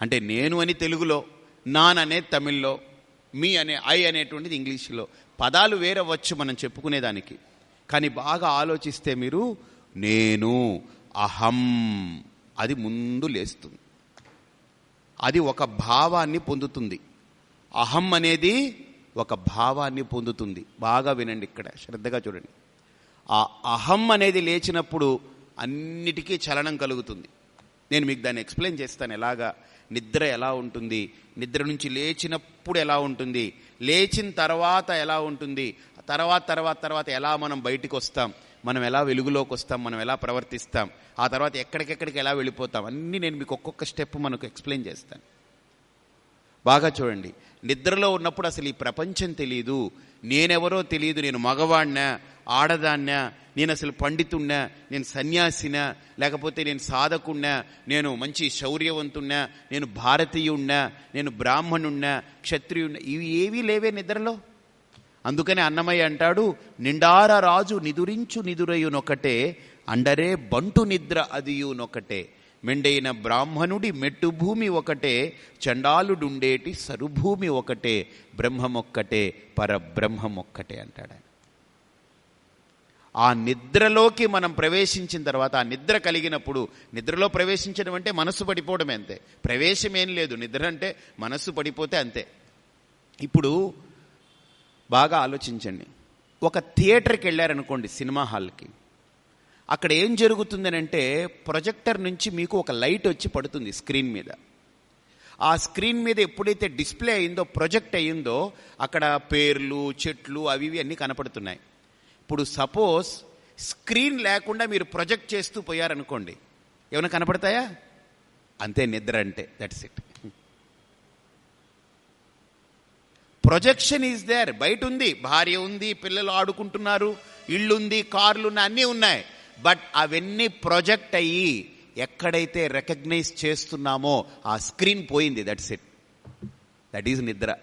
అంటే నేను అని తెలుగులో నాన్ అనేది తమిళ్ళో మీ అనే ఐ అనేటువంటిది ఇంగ్లీష్లో. పదాలు వేరవచ్చు మనం చెప్పుకునేదానికి. కానీ బాగా ఆలోచిస్తే మీరు నేను అహం అది ముందు లేస్తుంది. అది ఒక భావాన్ని పొందుతుంది. అహం అనేది ఒక భావాన్ని పొందుతుంది. బాగా వినండి ఇక్కడ శ్రద్ధగా చూడండి. ఆ అహం అనేది లేచినప్పుడు అన్నిటికీ చలనం కలుగుతుంది. నేను మీకు దాన్ని ఎక్స్ప్లెయిన్ చేస్తాను ఎలాగా. నిద్ర ఎలా ఉంటుంది? నిద్ర నుంచి లేచినప్పుడు ఎలా ఉంటుంది? లేచిన తర్వాత ఎలా ఉంటుంది? తర్వాత తర్వాత తర్వాత ఎలా మనం బయటికి వస్తాం? మనం ఎలా వెలుగులోకి వస్తాం? మనం ఎలా ప్రవర్తిస్తాం? ఆ తర్వాత ఎక్కడికెక్కడికి ఎలా వెళ్ళిపోతాం? అన్నీ నేను మీకు ఒక్కొక్క స్టెప్ మనకు ఎక్స్ప్లెయిన్ చేస్తాను. బాగా చూడండి. నిద్రలో ఉన్నప్పుడు అసలు ఈ ప్రపంచం తెలియదు నేనెవరో తెలియదు నేను మగవాణ్ణా ఆడదాన్నా నేను అసలు పండితున్నా నేను సన్యాసినా లేకపోతే నేను సాధకున్నా నేను మంచి శౌర్యవంతున్నా నేను భారతీయుణ్ణా నేను బ్రాహ్మణుణ్ణా క్షత్రియుణ్ణా ఇవి ఏవీ లేవే నిద్రలో. అందుకని అన్నమయ్య అంటాడు నిండార రాజు నిదురించు నిదురయునొకటే అండరే బంటు నిద్ర అదియునొకటే. మెండైన బ్రాహ్మణుడి మెట్టు భూమి ఒకటే చండాలుడుండేటి సరుభూమి ఒకటే బ్రహ్మమొక్కటే పరబ్రహ్మమొక్కటే అంటాడు ఆయన. ఆ నిద్రలోకి మనం ప్రవేశించిన తర్వాత ఆ నిద్ర కలిగినప్పుడు నిద్రలో ప్రవేశించడం అంటే మనస్సు పడిపోవడమే అంతే. ప్రవేశం ఏం లేదు నిద్ర అంటే మనస్సు పడిపోతే అంతే. ఇప్పుడు బాగా ఆలోచించండి. ఒక థియేటర్కి వెళ్ళారనుకోండి సినిమా హాల్కి. అక్కడ ఏం జరుగుతుందనంటే ప్రొజెక్టర్ నుంచి మీకు ఒక లైట్ వచ్చి పడుతుంది స్క్రీన్ మీద. ఆ స్క్రీన్ మీద ఎప్పుడైతే డిస్ప్లే అయిందో ప్రొజెక్ట్ అయ్యిందో అక్కడ పేర్లు చెట్లు అవి ఇవి అన్నీ కనపడుతున్నాయి. ఇప్పుడు సపోజ్ స్క్రీన్ లేకుండా మీరు ప్రొజెక్ట్ చేస్తూ పోయారనుకోండి ఏమైనా కనపడతాయా? అంతే నిద్ర అంటే that's it projection is there బయట ఉంది భార్య ఉంది పిల్లలు ఆడుకుంటున్నారు ఇళ్ళుంది కార్లు ఉన్నాయి అన్నీ ఉన్నాయి. బట్ అవన్నీ ప్రొజెక్ట్ అయ్యి ఎక్కడైతే రికగ్నైజ్ చేస్తున్నామో ఆ స్క్రీన్ పోయింది దట్స్ ఇట్ దట్ ఈజ్ నిద్ర.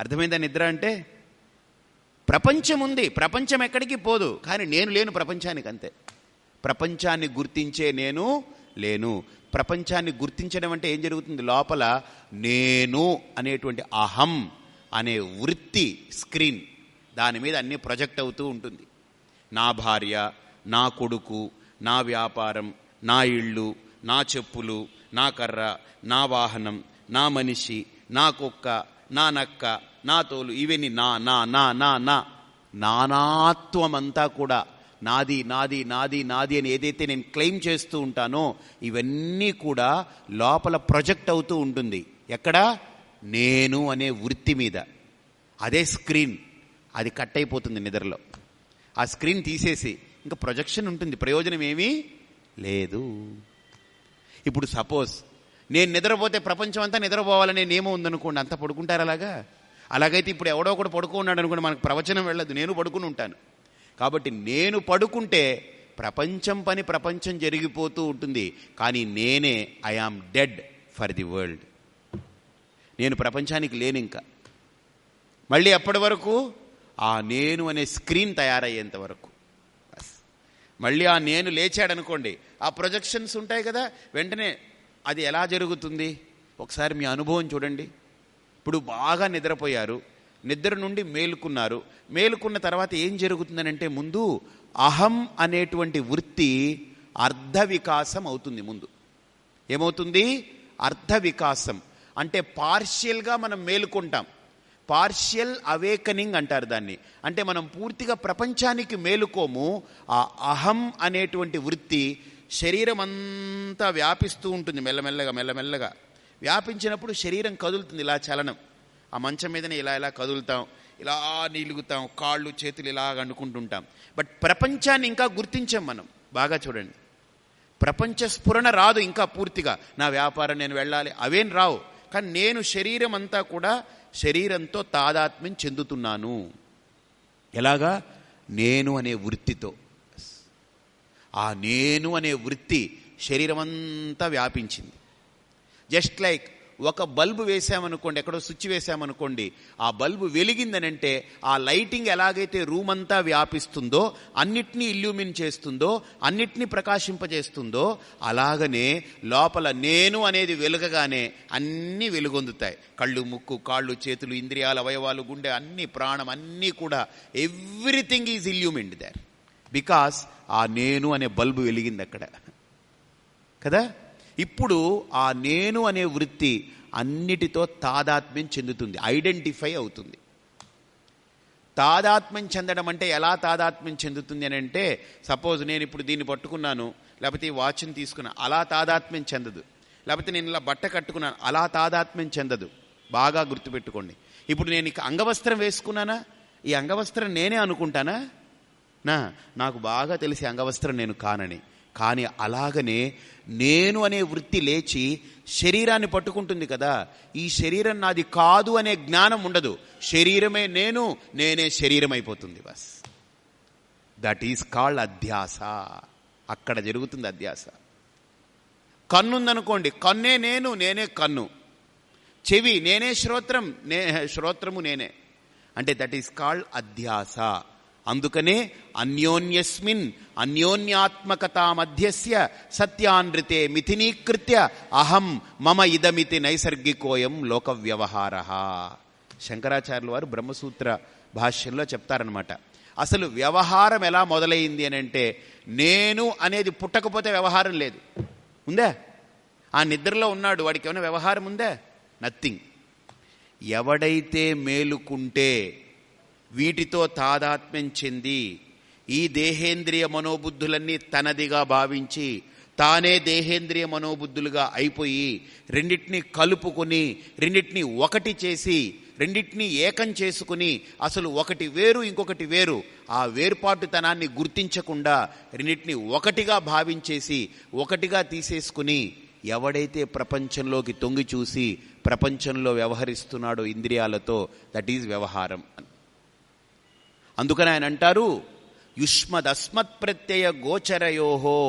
అర్థమైందా నిద్ర అంటే? ప్రపంచం ఉంది ప్రపంచం ఎక్కడికి పోదు కానీ నేను లేను ప్రపంచానికి అంతే. ప్రపంచాన్ని గుర్తించే నేను లేను. ప్రపంచాన్ని గుర్తించడం అంటే ఏం జరుగుతుంది? లోపల నేను అనేటువంటి అహం అనే వృత్తి స్క్రీన్ దాని మీద అన్ని ప్రొజెక్ట్ అవుతూ ఉంటుంది. నా భార్య నా కొడుకు నా వ్యాపారం నా ఇళ్ళు నా చెప్పులు నా కర్ర నా వాహనం నా మనిషి నా కుక్క నా నక్క నా తోలు ఇవన్నీ నా నా నా నా నా. నానాత్వం అంతా కూడా నాది నాది నాది నాది అని ఏదైతే నేను క్లెయిమ్ చేస్తూ ఉంటానో ఇవన్నీ కూడా లోపల ప్రొజెక్ట్ అవుతూ ఉంటుంది. ఎక్కడ? నేను అనే వృత్తి మీద. అదే స్క్రీన్. అది కట్ అయిపోతుంది నిద్రలో. ఆ స్క్రీన్ తీసేసి. ఇంకా ప్రొజెక్షన్ ఉంటుంది. ప్రయోజనం ఏమీ లేదు. ఇప్పుడు సపోజ్ నేను నిద్రపోతే ప్రపంచం అంతా నిద్రపోవాలనే నియమం ఉందనుకోండి అంతా పడుకుంటారు అలాగా? అలాగైతే ఇప్పుడు ఎవడో ఒకడు పడుకున్నాడు అనుకోండి మనకు ప్రవచనం వెళ్ళదు. నేను పడుకుని ఉంటాను. కాబట్టి నేను పడుకుంటే ప్రపంచం పని ప్రపంచం జరిగిపోతూ ఉంటుంది. కానీ నేనే I am dead for the world నేను ప్రపంచానికి లేను ఇంకా మళ్ళీ అప్పటి వరకు ఆ నేను అనే స్క్రీన్ తయారయ్యేంత వరకు. మళ్ళీ ఆ నేను లేచాడనుకోండి ఆ ప్రొజెక్షన్స్ ఉంటాయి కదా వెంటనే అది ఎలా జరుగుతుంది? ఒకసారి మీ అనుభవం చూడండి. ఇప్పుడు బాగా నిద్రపోయారు నిద్ర నుండి మేలుకున్నారు. మేలుకున్న తర్వాత ఏం జరుగుతుందనంటే ముందు అహం అనేటువంటి వృత్తి అర్ధ వికాసం అవుతుంది ముందు. ఏమవుతుంది? అర్ధ వికాసం. అంటే పార్షియల్గా మనం మేలుకుంటాం. పార్షియల్ అవేకనింగ్ అంటారు దాన్ని. అంటే మనం పూర్తిగా ప్రపంచానికి మేలుకోము ఆ అహం అనేటువంటి వృత్తి శరీరం అంతా వ్యాపిస్తూ ఉంటుంది మెల్లమెల్లగా మెల్లమెల్లగా. వ్యాపించినప్పుడు శరీరం కదులుతుంది ఇలా చలనం. ఆ మంచం మీదనే ఇలా ఇలా కదులుతాం ఇలా నిలుగుతాం కాళ్ళు చేతులు ఇలా అనుకుంటుంటాం బట్ ప్రపంచాన్ని ఇంకా గుర్తించాం మనం. బాగా చూడండి. ప్రపంచ స్ఫురణ రాదు ఇంకా పూర్తిగా. నా వ్యాపారం నేను వెళ్ళాలి అవేం రావు. కానీ నేను శరీరం అంతా కూడా శరీరంతో తాదాత్మ్యం చెందుతున్నాను. ఎలాగా? నేను అనే వృత్తితో. ఆ నేను అనే వృత్తి శరీరం అంతా వ్యాపించింది. జస్ట్ లైక్ ఒక బల్బు వేసామనుకోండి ఎక్కడో స్విచ్ వేసామనుకోండి ఆ బల్బు వెలిగిందనంటే ఆ లైటింగ్ ఎలాగైతే రూమ్ అంతా వ్యాపిస్తుందో అన్నిటినీ ఇల్యూమిన్ చేస్తుందో అన్నిటినీ ప్రకాశింపజేస్తుందో అలాగనే లోపల నేను అనేది వెలుగగానే అన్నీ వెలుగొందుతాయి. కళ్ళు ముక్కు కాళ్ళు చేతులు ఇంద్రియాల అవయవాలు గుండె అన్ని ప్రాణం అన్నీ కూడా everything is illumined there. Because ఆ నేను అనే బల్బు వెలిగింది అక్కడ కదా? ఇప్పుడు ఆ నేను అనే వృత్తి అన్నిటితో తాదాత్మ్యం చెందుతుంది ఐడెంటిఫై అవుతుంది. తాదాత్మ్యం చెందడం అంటే ఎలా తాదాత్మ్యం చెందుతుంది అని అంటే సపోజ్ నేను ఇప్పుడు దీన్ని పట్టుకున్నాను లేకపోతే ఈ వాచ్ని తీసుకున్నా అలా తాదాత్మ్యం చెందదు. లేకపోతే నేను ఇలా బట్ట కట్టుకున్నాను అలా తాదాత్మ్యం చెందదు. బాగా గుర్తుపెట్టుకోండి. ఇప్పుడు నేను ఇక అంగవస్త్రం వేసుకున్నానా? ఈ అంగవస్త్రం నేనే అనుకుంటానా? నా నాకు బాగా తెలిసి అంగవస్త్రం నేను కానని. కానీ అలాగనే నేను అనే వృత్తి లేచి శరీరాన్ని పట్టుకుంటుంది కదా ఈ శరీరం నాది కాదు అనే జ్ఞానం ఉండదు. శరీరమే నేను నేనే శరీరం అయిపోతుంది బస్. దట్ ఈస్ కాల్డ్ అధ్యాస. అక్కడ జరుగుతుంది అధ్యాస. కన్నుందనుకోండి కన్నే నేను నేనే కన్ను. చెవి నేనే శ్రోత్రం నే శ్రోత్రము నేనే. అంటే దట్ ఈస్ కాల్డ్ అధ్యాస. అందుకనే అన్యోన్యస్మిన్ అన్యోన్యాత్మకతా మధ్యస్య సత్యానృతే మిథినీకృత్య అహం మమ ఇదమితి నైసర్గికోయం లోక వ్యవహార శంకరాచార్యుల వారు బ్రహ్మసూత్ర భాష్యంలో చెప్తారనమాట అసలు వ్యవహారం ఎలా మొదలైంది అని అంటే నేను అనేది పుట్టకపోతే వ్యవహారం లేదు. ఉందా? ఆ నిద్రలో ఉన్నాడు వాడికి ఏమైనా వ్యవహారం ఉందా? నథింగ్. ఎవడైతే మేలుకుంటే వీటితో తాదాత్మ్యం చెంది ఈ దేహేంద్రియ మనోబుద్ధులన్నీ తనదిగా భావించి తానే దేహేంద్రియ మనోబుద్ధులుగా అయిపోయి రెండింటినీ కలుపుకొని రెండింటినీ ఒకటి చేసి రెండింటినీ ఏకం చేసుకుని అసలు ఒకటి వేరు ఇంకొకటి వేరు ఆ వేరుపాటుతనాన్ని గుర్తించకుండా రెండింటినీ ఒకటిగా భావించేసి ఒకటిగా తీసేసుకుని ఎవడైతే ప్రపంచంలోకి తొంగి చూసి ప్రపంచంలో వ్యవహరిస్తున్నాడో ఇంద్రియాలతో దట్ ఈజ్ వ్యవహారం అందుకని ఆయన అంటారు యుష్మదస్మత్ ప్రత్యయ గోచరయోహో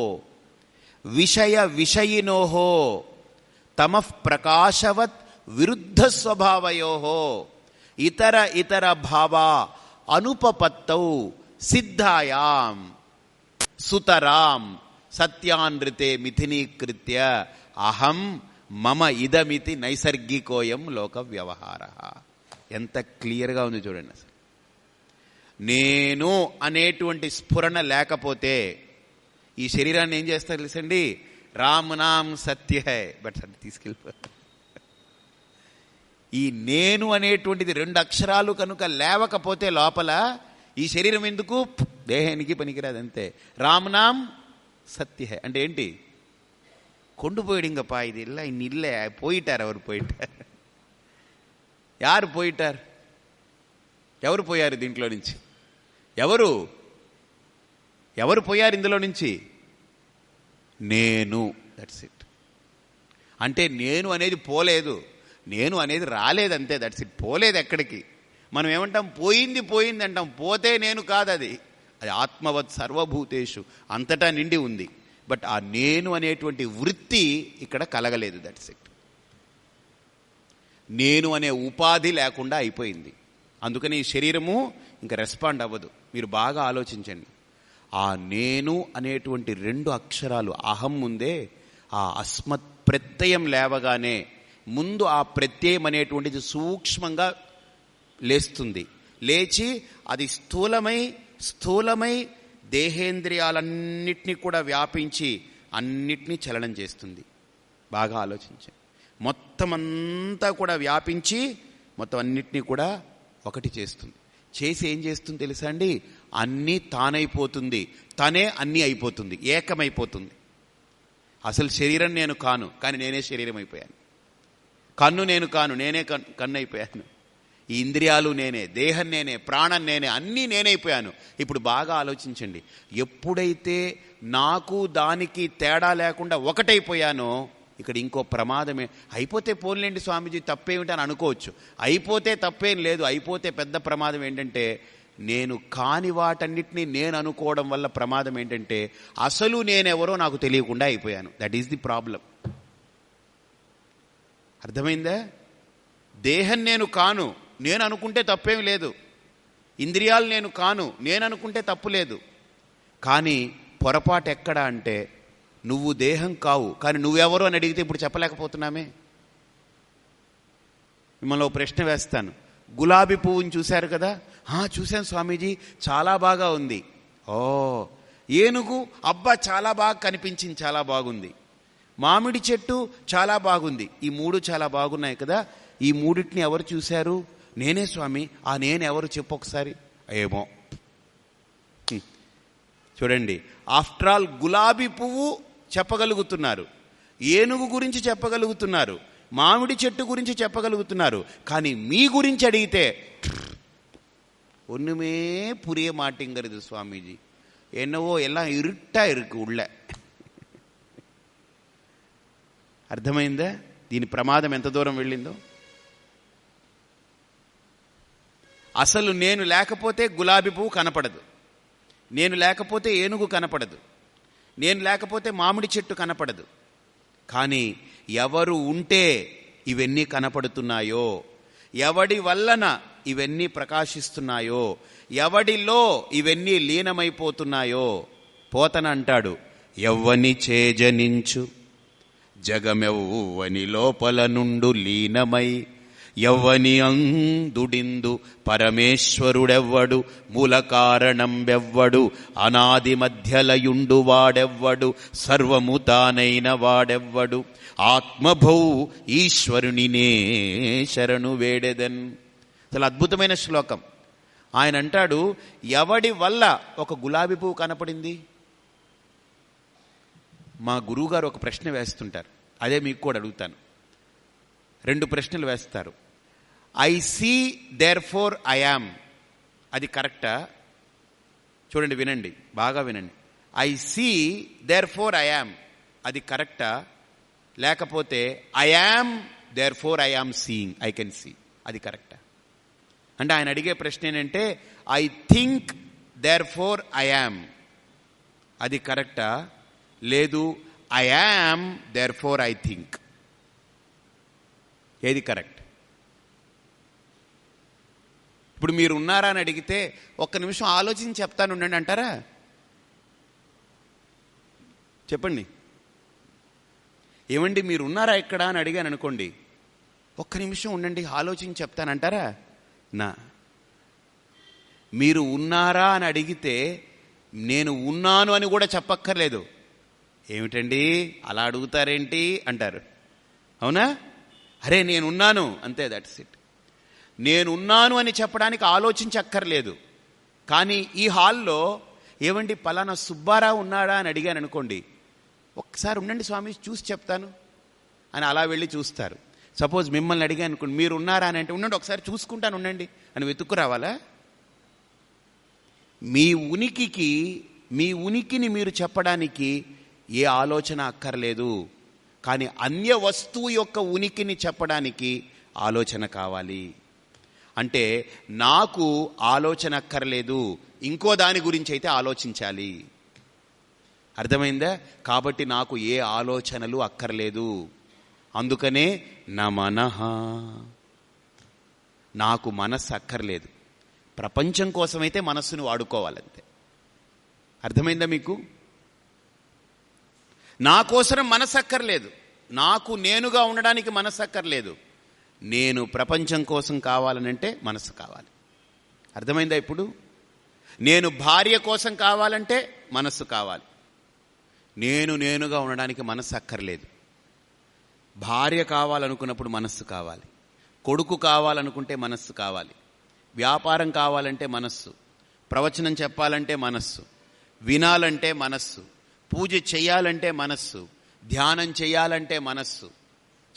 విషయ విషయినోహో తమ ప్రకాశవత్ విరుద్ధ స్వభావయోహో ఇతర ఇతర భావ అనుపపత్తౌ సిద్ధాయాం సుతరాం సత్యాన్రితే మిథినీకృత్య అహం మమ ఇదమితి నైసర్గికోయం లోక వ్యవహార ఎంత క్లియర్గా ఉంది చూడండి అసలు. నేను అనేటువంటి స్ఫురణ లేకపోతే ఈ శరీరాన్ని ఏం చేస్తారు తెలుసండి రామ్ నామ్ సత్య హై బట్ అది తీసుకెళ్ళిపో ఈ నేను అనేటువంటిది రెండు అక్షరాలు కనుక లేవకపోతే లోపల ఈ శరీరం ఎందుకు దేహానికి పనికిరాదు అంతే రామ్నామ్ సత్య అంటే ఏంటి கொண்டு போயிடுங்கப்பா இது இல்லை இன்னும் இல்லை போயிட்டார் அவர் போயிட்டார் யார் పోయిటారు ఎవరు పోయారు దీంట్లో నుంచి ఎవరు? ఎవరు పోయారు ఇందులో నుంచి? నేను. దట్స్ ఇట్ అంటే నేను అనేది పోలేదు. నేను అనేది రాలేదు అంతే. దట్స్ ఇట్ పోలేదు ఎక్కడికి? మనం ఏమంటాం? పోయింది పోయింది అంటాం. పోతే నేను కాదు అది. అది ఆత్మవత్ సర్వభూతేషు. అంతటా నిండి ఉంది. బట్ ఆ నేను అనేటువంటి వృత్తి ఇక్కడ కలగలేదు. దట్స్ ఇట్ నేను అనే ఉపాధి లేకుండా అయిపోయింది. అందుకని ఈ శరీరము ఇంకా రెస్పాండ్ అవ్వదు. మీరు బాగా ఆలోచించండి. ఆ నేను అనేటువంటి రెండు అక్షరాలు అహం ముందే ఆ అస్మత్ ప్రత్యయం లేవగానే ముందు ఆ ప్రత్యయం అనేటువంటిది సూక్ష్మంగా లేస్తుంది. లేచి అది స్థూలమై స్థూలమై దేహేంద్రియాలన్నిటినీ కూడా వ్యాపించి అన్నిటినీ చలనం చేస్తుంది. బాగా ఆలోచించండి. మొత్తం అంతా కూడా వ్యాపించి మొత్తం అన్నిటినీ కూడా ఒకటి చేస్తుంది. చేసి ఏం చేస్తుంది తెలుసా అండి? అన్నీ తానైపోతుంది. తనే అన్నీ అయిపోతుంది. ఏకమైపోతుంది. అసలు శరీరం నేను కాను కానీ నేనే శరీరం అయిపోయాను కన్ను నేను కాను నేనే కన్ను అయిపోయాను ఈ ఇంద్రియాలు నేనే దేహం నేనే ప్రాణం నేనే అన్నీ నేనైపోయాను. ఇప్పుడు బాగా ఆలోచించండి. ఎప్పుడైతే నాకు దానికి తేడా లేకుండా ఒకటైపోయానో ఇక్కడ ఇంకో ప్రమాదమే. అయిపోతే పోన్లేండి స్వామీజీ తప్పేమిటి అని అనుకోవచ్చు. అయిపోతే తప్పేం లేదు అయిపోతే పెద్ద ప్రమాదం ఏంటంటే నేను కాని వాటన్నిటినీ నేను అనుకోవడం వల్ల ప్రమాదం ఏంటంటే అసలు నేనెవరో నాకు తెలియకుండా అయిపోయాను. దట్ ఈస్ ది ప్రాబ్లం అర్థమైందా? దేహం నేను కాను నేను అనుకుంటే తప్పేం లేదు. ఇంద్రియాలు నేను కాను నేను అనుకుంటే తప్పు లేదు. కానీ పొరపాటు ఎక్కడ అంటే నువ్వు దేహం కావు. కానీ నువ్వెవరు అని అడిగితే ఇప్పుడు చెప్పలేకపోతున్నామే. మిమ్మల్ని ఒక ప్రశ్న వేస్తాను. గులాబీ పువ్వుని చూశారు కదా? చూశాను స్వామీజీ. చాలా బాగా ఉంది. ఓ ఏనుగు అబ్బా చాలా బాగా కనిపించింది చాలా బాగుంది. మామిడి చెట్టు చాలా బాగుంది. ఈ మూడు చాలా బాగున్నాయి కదా? ఈ మూడింటిని ఎవరు చూశారు? నేనే స్వామి. ఆ నేను ఎవరు చెప్పు ఒకసారి. ఏమో. చూడండి. ఆఫ్టర్ ఆల్ గులాబీ పువ్వు చెప్పగలుగుతున్నారు ఏనుగు గురించి చెప్పగలుగుతున్నారు మామిడి చెట్టు గురించి చెప్పగలుగుతున్నారు కానీ మీ గురించి అడిగితే ஒன்றுமே புரிய மாட்டேங்கிறது சுவாமிஜி என்னவோ எல்லாம் இருட்டா இருக்கு உள்ள అర్థమైందా దీని ప్రమాదం ఎంత దూరం వెళ్ళిందో అసలు నేను లేకపోతే గులాబీ పువ్వు కనపడదు నేను లేకపోతే ఏనుగు కనపడదు నేను లేకపోతే మామిడి చెట్టు కనపడదు. కానీ ఎవరు ఉంటే ఇవన్నీ కనపడుతున్నాయో ఎవడి వల్లన ఇవన్నీ ప్రకాశిస్తున్నాయో ఎవడిలో ఇవన్నీ లీనమైపోతున్నాయో పోతన అంటాడు ఎవ్వని చేజనించు. జగమెవ్వని లోపల నుండు లీనమై ఎవ్వని అందుడిందు పరమేశ్వరుడెవ్వడు మూల కారణంబెవ్వడు అనాది మధ్యలయుండు వాడెవ్వడు సర్వము తానైన వాడెవ్వడు. ఆత్మభౌ ఈశ్వరునినే శరణు వేడెదన్. చాలా అద్భుతమైన శ్లోకం. ఆయన అంటాడు ఎవడి వల్ల ఒక గులాబీ పువ్వు కనపడింది? మా గురువుగారు ఒక ప్రశ్న వేస్తుంటారు. అదే మీకు కూడా అడుగుతాను. రెండు ప్రశ్నలు వేస్తారు. I see therefore I am అది కరెక్టా చూడండి వినండి. బాగా వినండి. I see therefore I am అది కరెక్టా లేకపోతే I am therefore I am seeing I can see అది కరెక్టా అంటే ఆయన అడిగే ప్రశ్న ఏంటంటే I think therefore I am అది కరెక్టా లేదు I am therefore I think ఏది కరెక్ట్ ఇప్పుడు మీరు ఉన్నారా అని అడిగితే ఒక్క నిమిషం ఆలోచించి చెప్తాను ఉండండి అంటారా? చెప్పండి. ఏమండి మీరు ఉన్నారా ఇక్కడ అని అడిగాను అనుకోండి. ఒక్క నిమిషం ఉండండి ఆలోచించి చెప్తానంటారా నా. మీరు ఉన్నారా అని అడిగితే నేను ఉన్నాను అని కూడా చెప్పక్కర్లేదు. ఏమిటండి? అలా అడుగుతారేంటి? అంటారు. అవునా? అరే నేనున్నాను అంతే దట్స్ ఇట్ నేనున్నాను అని చెప్పడానికి ఆలోచించక్కర్లేదు. కానీ ఈ హాల్లో ఏమండి పలానా సుబ్బారావు ఉన్నాడా అని అడిగాను అనుకోండి ఒక్కసారి ఉండండి స్వామి చూసి చెప్తాను. అని అలా వెళ్ళి చూస్తారు. సపోజ్ మిమ్మల్ని అడిగాను అనుకోండి మీరు ఉన్నారా? అని అంటే ఉండండి ఒకసారి చూసుకుంటాను ఉండండి. అని వెతుక్కు రావాలా? మీ ఉనికికి మీ ఉనికిని మీరు చెప్పడానికి ఏ ఆలోచన అక్కర్లేదు. కానీ అన్య వస్తువు యొక్క ఉనికిని చెప్పడానికి ఆలోచన కావాలి. అంటే నాకు ఆలోచన అక్కర్లేదు ఇంకో దాని గురించి అయితే ఆలోచించాలి. అర్థమైందా? కాబట్టి నాకు ఏ ఆలోచనలు అక్కర్లేదు. అందుకనే నా మనహ నాకు మనస్సు అక్కర్లేదు. ప్రపంచం కోసమైతే మనస్సును వాడుకోవాలంతే. అర్థమైందా మీకు? నా కోసం మనస్సు అక్కర్లేదు. నాకు నేనుగా ఉండడానికి మనస్సు అక్కర్లేదు. నేను ప్రపంచం కోసం కావాలనంటే మనసు కావాలి. అర్థమైందా ఇప్పుడు? నేను భార్య కోసం కావాలంటే మనస్సు కావాలి. నేను నేనుగా ఉండడానికి మనస్సు అక్కర్లేదు. భార్య కావాలనుకున్నప్పుడు మనస్సు కావాలి. కొడుకు కావాలనుకుంటే మనస్సు కావాలి. వ్యాపారం కావాలంటే మనస్సు. ప్రవచనం చెప్పాలంటే మనస్సు. వినాలంటే మనస్సు. పూజ చేయాలంటే మనస్సు. ధ్యానం చేయాలంటే మనస్సు.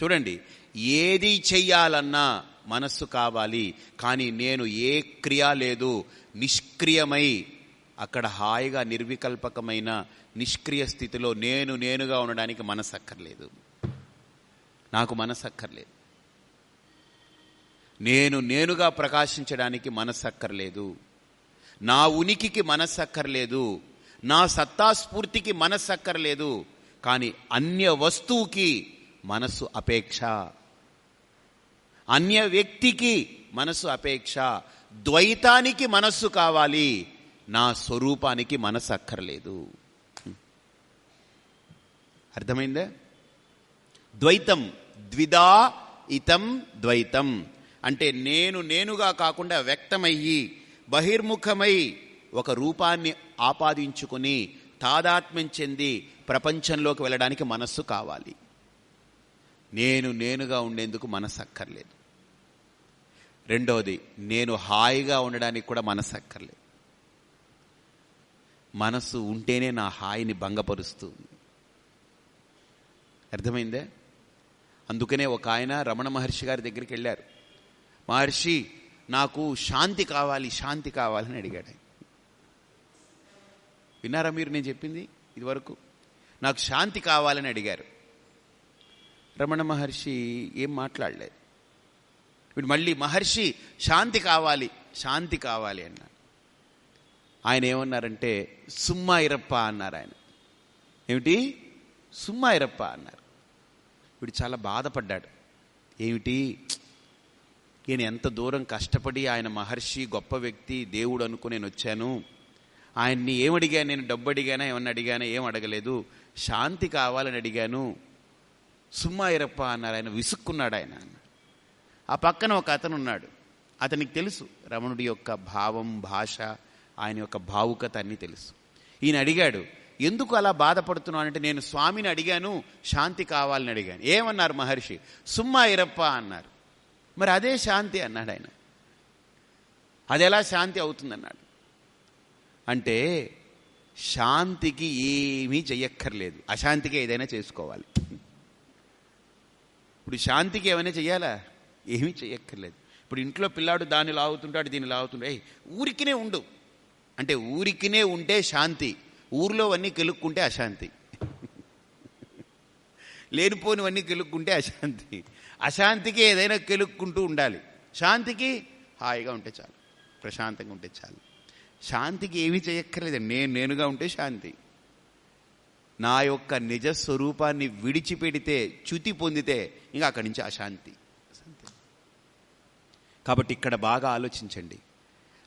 చూడండి ఏది చెయ్యాలన్నా మనస్సు కావాలి. కానీ నేను ఏ క్రియ లేదు. నిష్క్రియమై అక్కడ హాయిగా నిర్వికల్పకమైన నిష్క్రియ స్థితిలో నేను నేనుగా ఉండడానికి మనసు అక్కర్లేదు నాకు మనసు అక్కర్లేదు నేను నేనుగా ప్రకాశించడానికి మనసు అక్కర్లేదు నా ఉనికికి మనసు అక్కర్లేదు నా సత్తాస్ఫూర్తికి మనస్సు అక్కర్లేదు కానీ అన్య వస్తువుకి మనస్సు అపేక్ష. అన్య వ్యక్తికి మనస్సు అపేక్ష ద్వైతానికి మనస్సు కావాలి నా స్వరూపానికి మనస్సు అక్కర్లేదు. అర్థమైందా? ద్వైతం ద్విధా ఇతం ద్వైతం. అంటే నేను నేనుగా కాకుండా వ్యక్తమయ్యి బహిర్ముఖమై ఒక రూపాన్ని ఆపాదించుకుని తాదాత్మ్యం చెంది ప్రపంచంలోకి వెళ్ళడానికి మనస్సు కావాలి. నేను నేనుగా ఉండేందుకు మనసు అక్కర్లేదు. రెండవది నేను హాయిగా ఉండడానికి కూడా మనసు అక్కర్లేదు మనస్సు ఉంటేనే నా హాయిని భంగపరుస్తుంది. అర్థమైందే? అందుకనే ఒక ఆయన రమణ మహర్షి గారి దగ్గరికి వెళ్ళారు. మహర్షి నాకు శాంతి కావాలి శాంతి కావాలని అడిగాడు. విన్నారా మీరు నేను చెప్పింది ఇదివరకు? నాకు శాంతి కావాలని అడిగారు. రమణ మహర్షి ఏం మాట్లాడలేదు. ఇప్పుడు మళ్ళీ మహర్షి శాంతి కావాలి శాంతి కావాలి అన్నాడు. ఆయన ఏమన్నారంటే సుమ్మా ఇరప్ప అన్నారు ఆయన. ఏమిటి? సుమ్మా ఇరప్ప అన్నారు. వీడు చాలా బాధపడ్డాడు. ఏమిటి? నేను ఎంత దూరం కష్టపడి ఆయన మహర్షి గొప్ప వ్యక్తి దేవుడు అనుకుని నేను వచ్చాను. ఆయన్ని ఏమడిగాను? నేను డబ్బు అడిగానా? ఏమన్నా అడిగానా? ఏం అడగలేదు. శాంతి కావాలని అడిగాను. సుమ్మా ఇరప్ప అన్నారు ఆయన. విసుక్కున్నాడు ఆయన. ఆ పక్కన ఒక అతను ఉన్నాడు. అతనికి తెలుసు రమణుడి యొక్క భావం భాష ఆయన యొక్క భావుకత అన్నీ తెలుసు. ఈయన అడిగాడు ఎందుకు అలా బాధపడుతున్నావు? అంటే నేను స్వామిని అడిగాను శాంతి కావాలని అడిగాను. ఏమన్నారు మహర్షి? సుమ్మా ఇరప్ప అన్నారు. మరి అదే శాంతి అన్నాడు ఆయన. అది ఎలా శాంతి అవుతుందన్నాడు. అంటే శాంతికి ఏమీ చెయ్యక్కర్లేదు. అశాంతికి ఏదైనా చేసుకోవాలి. ఇప్పుడు శాంతికి ఏమైనా చెయ్యాలా? ఏమీ చేయక్కర్లేదు. ఇప్పుడు ఇంట్లో పిల్లాడు దాన్ని లాగుతుంటాడు దీన్ని లాగుతుంటాడు. ఏ ఊరికినే ఉండు. అంటే ఊరికినే ఉంటే శాంతి. ఊర్లోవన్నీ కెలుక్కుంటే అశాంతి. లేనిపోనివన్నీ కెలుక్కుంటే అశాంతి. అశాంతికి ఏదైనా కెలుక్కుంటూ ఉండాలి. శాంతికి హాయిగా ఉంటే చాలు. ప్రశాంతంగా ఉంటే చాలు. శాంతికి ఏమీ చేయక్కర్లేదు. నేను నేనుగా ఉంటే శాంతి. నా యొక్క నిజ స్వరూపాన్ని విడిచిపెడితే చ్యుతి పొందితే ఇంకా అక్కడి నుంచి అశాంతి. కాబట్టి ఇక్కడ బాగా ఆలోచించండి.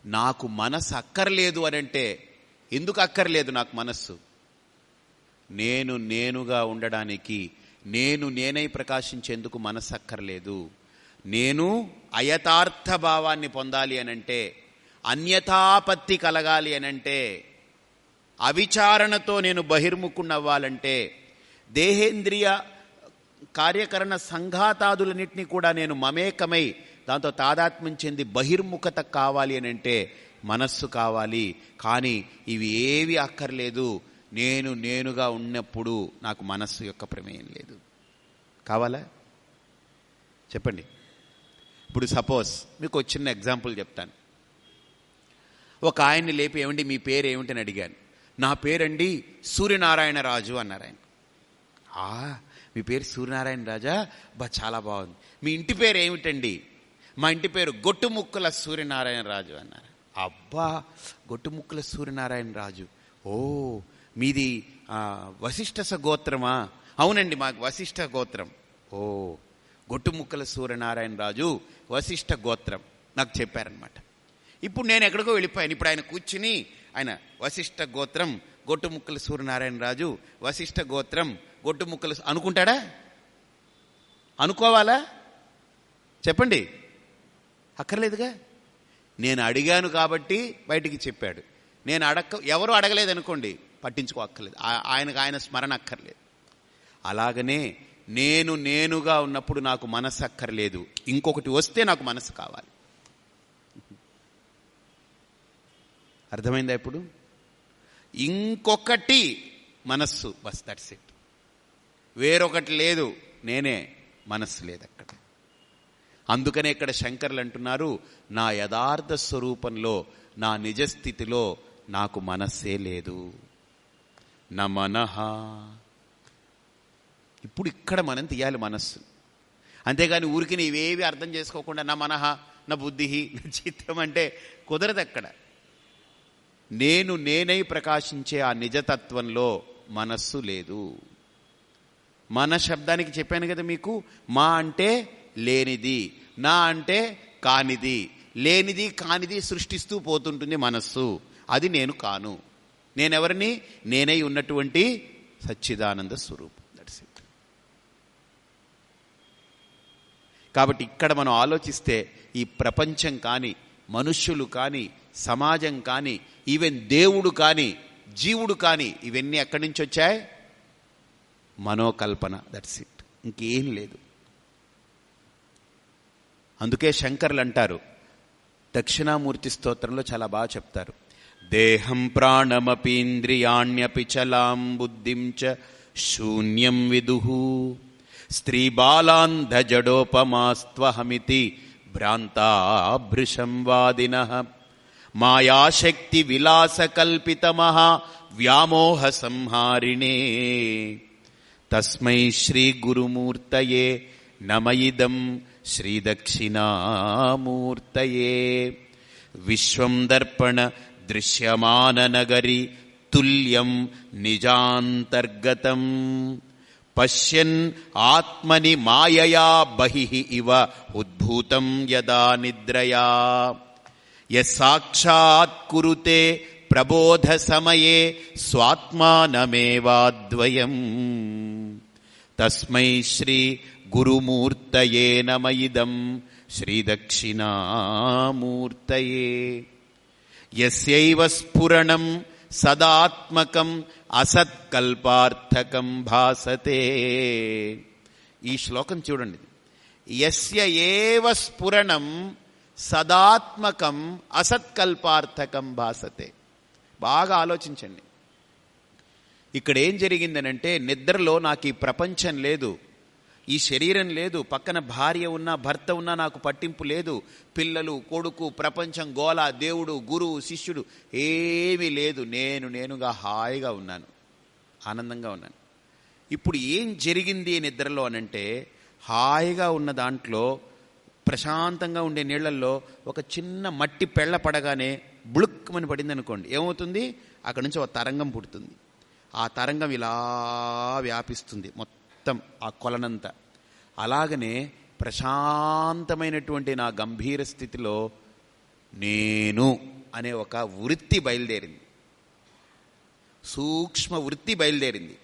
నాకు మనస్సు అక్కర్లేదు అని అంటే ఎందుకు అక్కర్లేదు నాకు మనస్సు? నేను నేనుగా ఉండడానికి నేను నేనై ప్రకాశించేందుకు మనస్సు అక్కర్లేదు. నేను అయథార్థ భావాన్ని పొందాలి అనంటే అన్యథాపత్తి కలగాలి అనంటే అవిచారణతో నేను బహిర్ముఖుణ్ణవ్వాలంటే దేహేంద్రియ కార్యకరణ సంఘాతాదులన్నింటినీ కూడా నేను మమేకమై దాంతో తాదాత్మ్యం చెంది బహిర్ముఖత కావాలి అని అంటే మనస్సు కావాలి. కానీ ఇవి ఏవి అక్కర్లేదు. నేను నేనుగా ఉన్నప్పుడు నాకు మనస్సు యొక్క ప్రమేయం లేదు. కావాలా? చెప్పండి. ఇప్పుడు సపోజ్ మీకు వచ్చిన ఎగ్జాంపుల్ చెప్తాను. ఒక ఆయన్ని లేపి ఏమండి మీ పేరు ఏమిటని అడిగాను. నా పేరండి సూర్యనారాయణ రాజు అన్నారు ఆయన. మీ పేరు సూర్యనారాయణ రాజా? బా చాలా బాగుంది. మీ ఇంటి పేరు ఏమిటండి? మా ఇంటి పేరు గొట్టుముక్కుల సూర్యనారాయణ రాజు అన్నారు. అబ్బా గొట్టుముక్కుల సూర్యనారాయణ రాజు. ఓ మీది ఆ, వశిష్ఠస గోత్రమా అవునండి మాకు వశిష్ఠ గోత్రం. ఓ గొట్టుముక్కల సూర్యనారాయణ రాజు వశిష్ఠ గోత్రం. నాకు చెప్పారనమాట ఇప్పుడు నేను ఎక్కడికో వెళ్ళిపోయాను. ఇప్పుడు ఆయన కూర్చుని ఆయన వశిష్ఠ గోత్రం గొట్టుముక్కల సూర్యనారాయణ రాజు వశిష్ఠ గోత్రం గొట్టుముక్కల అనుకుంటాడా? అనుకోవాలా? చెప్పండి. అక్కర్లేదుగా? నేను అడిగాను కాబట్టి బయటికి చెప్పాడు. నేను అడక్క ఎవరు అడగలేదు అనుకోండి పట్టించుకో అక్కర్లేదు. ఆయనకు ఆయన స్మరణ అక్కర్లేదు. అలాగనే నేను నేనుగా ఉన్నప్పుడు నాకు మనసు అక్కర్లేదు. ఇంకొకటి వస్తే నాకు మనసు కావాలి. అర్థమైందా ఇప్పుడు? ఇంకొకటి మనస్సు. బస్ దట్స్ ఇట్ వేరొకటి లేదు. నేనే మనస్సు లేదు అక్కడ. అందుకనే ఇక్కడ శంకర్లు అంటున్నారు నా యథార్థ స్వరూపంలో నా నిజస్థితిలో నాకు మనస్సే లేదు. నా మనహ ఇప్పుడు ఇక్కడ మనం తీయాలి మనస్సు. అంతేగాని ఊరికి నీవేవి అర్థం చేసుకోకుండా నా మనహ నా బుద్ధి నా చిత్తం అంటే కుదరదు అక్కడ. నేను నేనై ప్రకాశించే ఆ నిజతత్వంలో మనస్సు లేదు. మన శబ్దానికి చెప్పాను కదా మీకు మా అంటే లేనిది. నా అంటే కానిది. లేనిది కానిది సృష్టిస్తూ పోతుంటుంది మనస్సు. అది నేను కాను. నేనెవరిని? నేనై ఉన్నటువంటి సచ్చిదానంద స్వరూపం. దట్స్ ఇట్ కాబట్టి ఇక్కడ మనం ఆలోచిస్తే ఈ ప్రపంచం కానీ మనుష్యులు కానీ సమాజం కానీ ఈవెన్ దేవుడు కానీ జీవుడు కానీ ఇవన్నీ ఎక్కడి నుంచి వచ్చాయి? మనోకల్పన. దట్స్ ఇట్ ఇంకేం లేదు. అందుకే శంకర్లు అంటారు దక్షిణామూర్తి స్తోత్రంలో చాలా బాగా చెప్తారు. దేహం ప్రాణమపీంద్రియాణ్యపి చలాం బుద్ధిం చ శూన్యం విదు. స్త్రీ బాలాంధజడోపమాస్త్వహమితి భ్రాంతాభృశం వాదిన. మాయాశక్తి విలాసకల్పితమహా వ్యామోహ సంహారిణే. తస్మై శ్రీ గురుమూర్తయే నమయిదం శ్రీదక్షిణామూర్తయే విశ్వం దర్పణ దృశ్యమాననగరి తుల్యం నిజాంతర్గతం పశ్యన్ ఆత్మని మాయయా బహి ఇవ ఉద్భూతం యదా నిద్రయా యసాక్షాత్ కురుతే ప్రబోధ సమయే స్వాత్మానమేవాద్వయం తస్మై శ్రీ గురుమూర్తయే నమయిదం శ్రీదక్షిణామూర్తయే. యస్యైవ స్ఫురణం సదాత్మకం అసత్కల్పార్థకం భాసతే. ఈ శ్లోకం చూడండి. యస్య ఏవ స్ఫురణం సదాత్మకం అసత్కల్పార్థకం భాసతే. బాగా ఆలోచించండి. ఇక్కడ ఏం జరిగిందనంటే నిద్రలో నాకు ఈ ప్రపంచం లేదు. ఈ శరీరం లేదు పక్కన భార్య ఉన్నా భర్త ఉన్నా నాకు పట్టింపు లేదు. పిల్లలు కొడుకు ప్రపంచం గోల దేవుడు గురువు శిష్యుడు ఏమీ లేదు. నేను నేనుగా హాయిగా ఉన్నాను. ఆనందంగా ఉన్నాను. ఇప్పుడు ఏం జరిగింది నిద్రలో అనంటే హాయిగా ఉన్న దాంట్లో ప్రశాంతంగా ఉండే నీళ్ళల్లో ఒక చిన్న మట్టి పెళ్ళ పడగానే బుളുక్కుమని పడింది అనుకోండి ఏమవుతుంది? అక్కడ నుంచి ఒక తరంగం పుడుతుంది. ఆ తరంగం ఇలా వ్యాపిస్తుంది. మొత్తం ఆ కొలనంత. అలాగనే ప్రశాంతమైనటువంటి నా గంభీర స్థితిలో నేను అనే ఒక వృత్తి బయలుదేరింది. సూక్ష్మ వృత్తి బయలుదేరింది.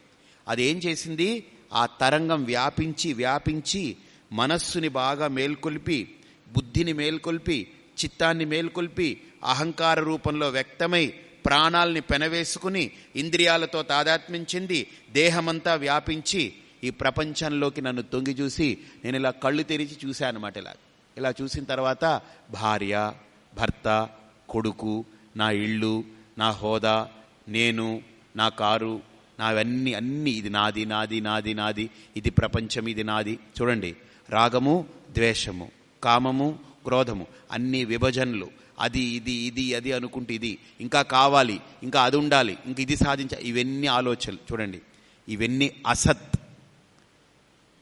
అదేం చేసింది? ఆ తరంగం వ్యాపించి వ్యాపించి మనస్సుని బాగా మేల్కొల్పి బుద్ధిని మేల్కొల్పి చిత్తాన్ని మేల్కొల్పి అహంకార రూపంలో వ్యక్తమై ప్రాణాల్ని పెనవేసుకుని ఇంద్రియాలతో తాదాత్మ్యం చెంది దేహమంతా వ్యాపించి ఈ ప్రపంచంలోకి నన్ను తొంగి చూసి నేను ఇలా కళ్ళు తెరిచి చూశాను అనమాట ఇలా. ఇలా చూసిన తర్వాత భార్య భర్త కొడుకు నా ఇళ్ళు నా హోదా నేను నా కారు నావన్నీ అన్నీ ఇది నాది నాది నాది నాది ఇది ప్రపంచం ఇది నాది. చూడండి రాగము ద్వేషము కామము క్రోధము అన్ని విభజనలు. అది ఇది ఇది అది అనుకుంటే ఇది. ఇంకా కావాలి ఇంకా అది ఉండాలి ఇంక ఇది సాధించ ఇవన్నీ ఆలోచనలు. చూడండి ఇవన్నీ అసత్.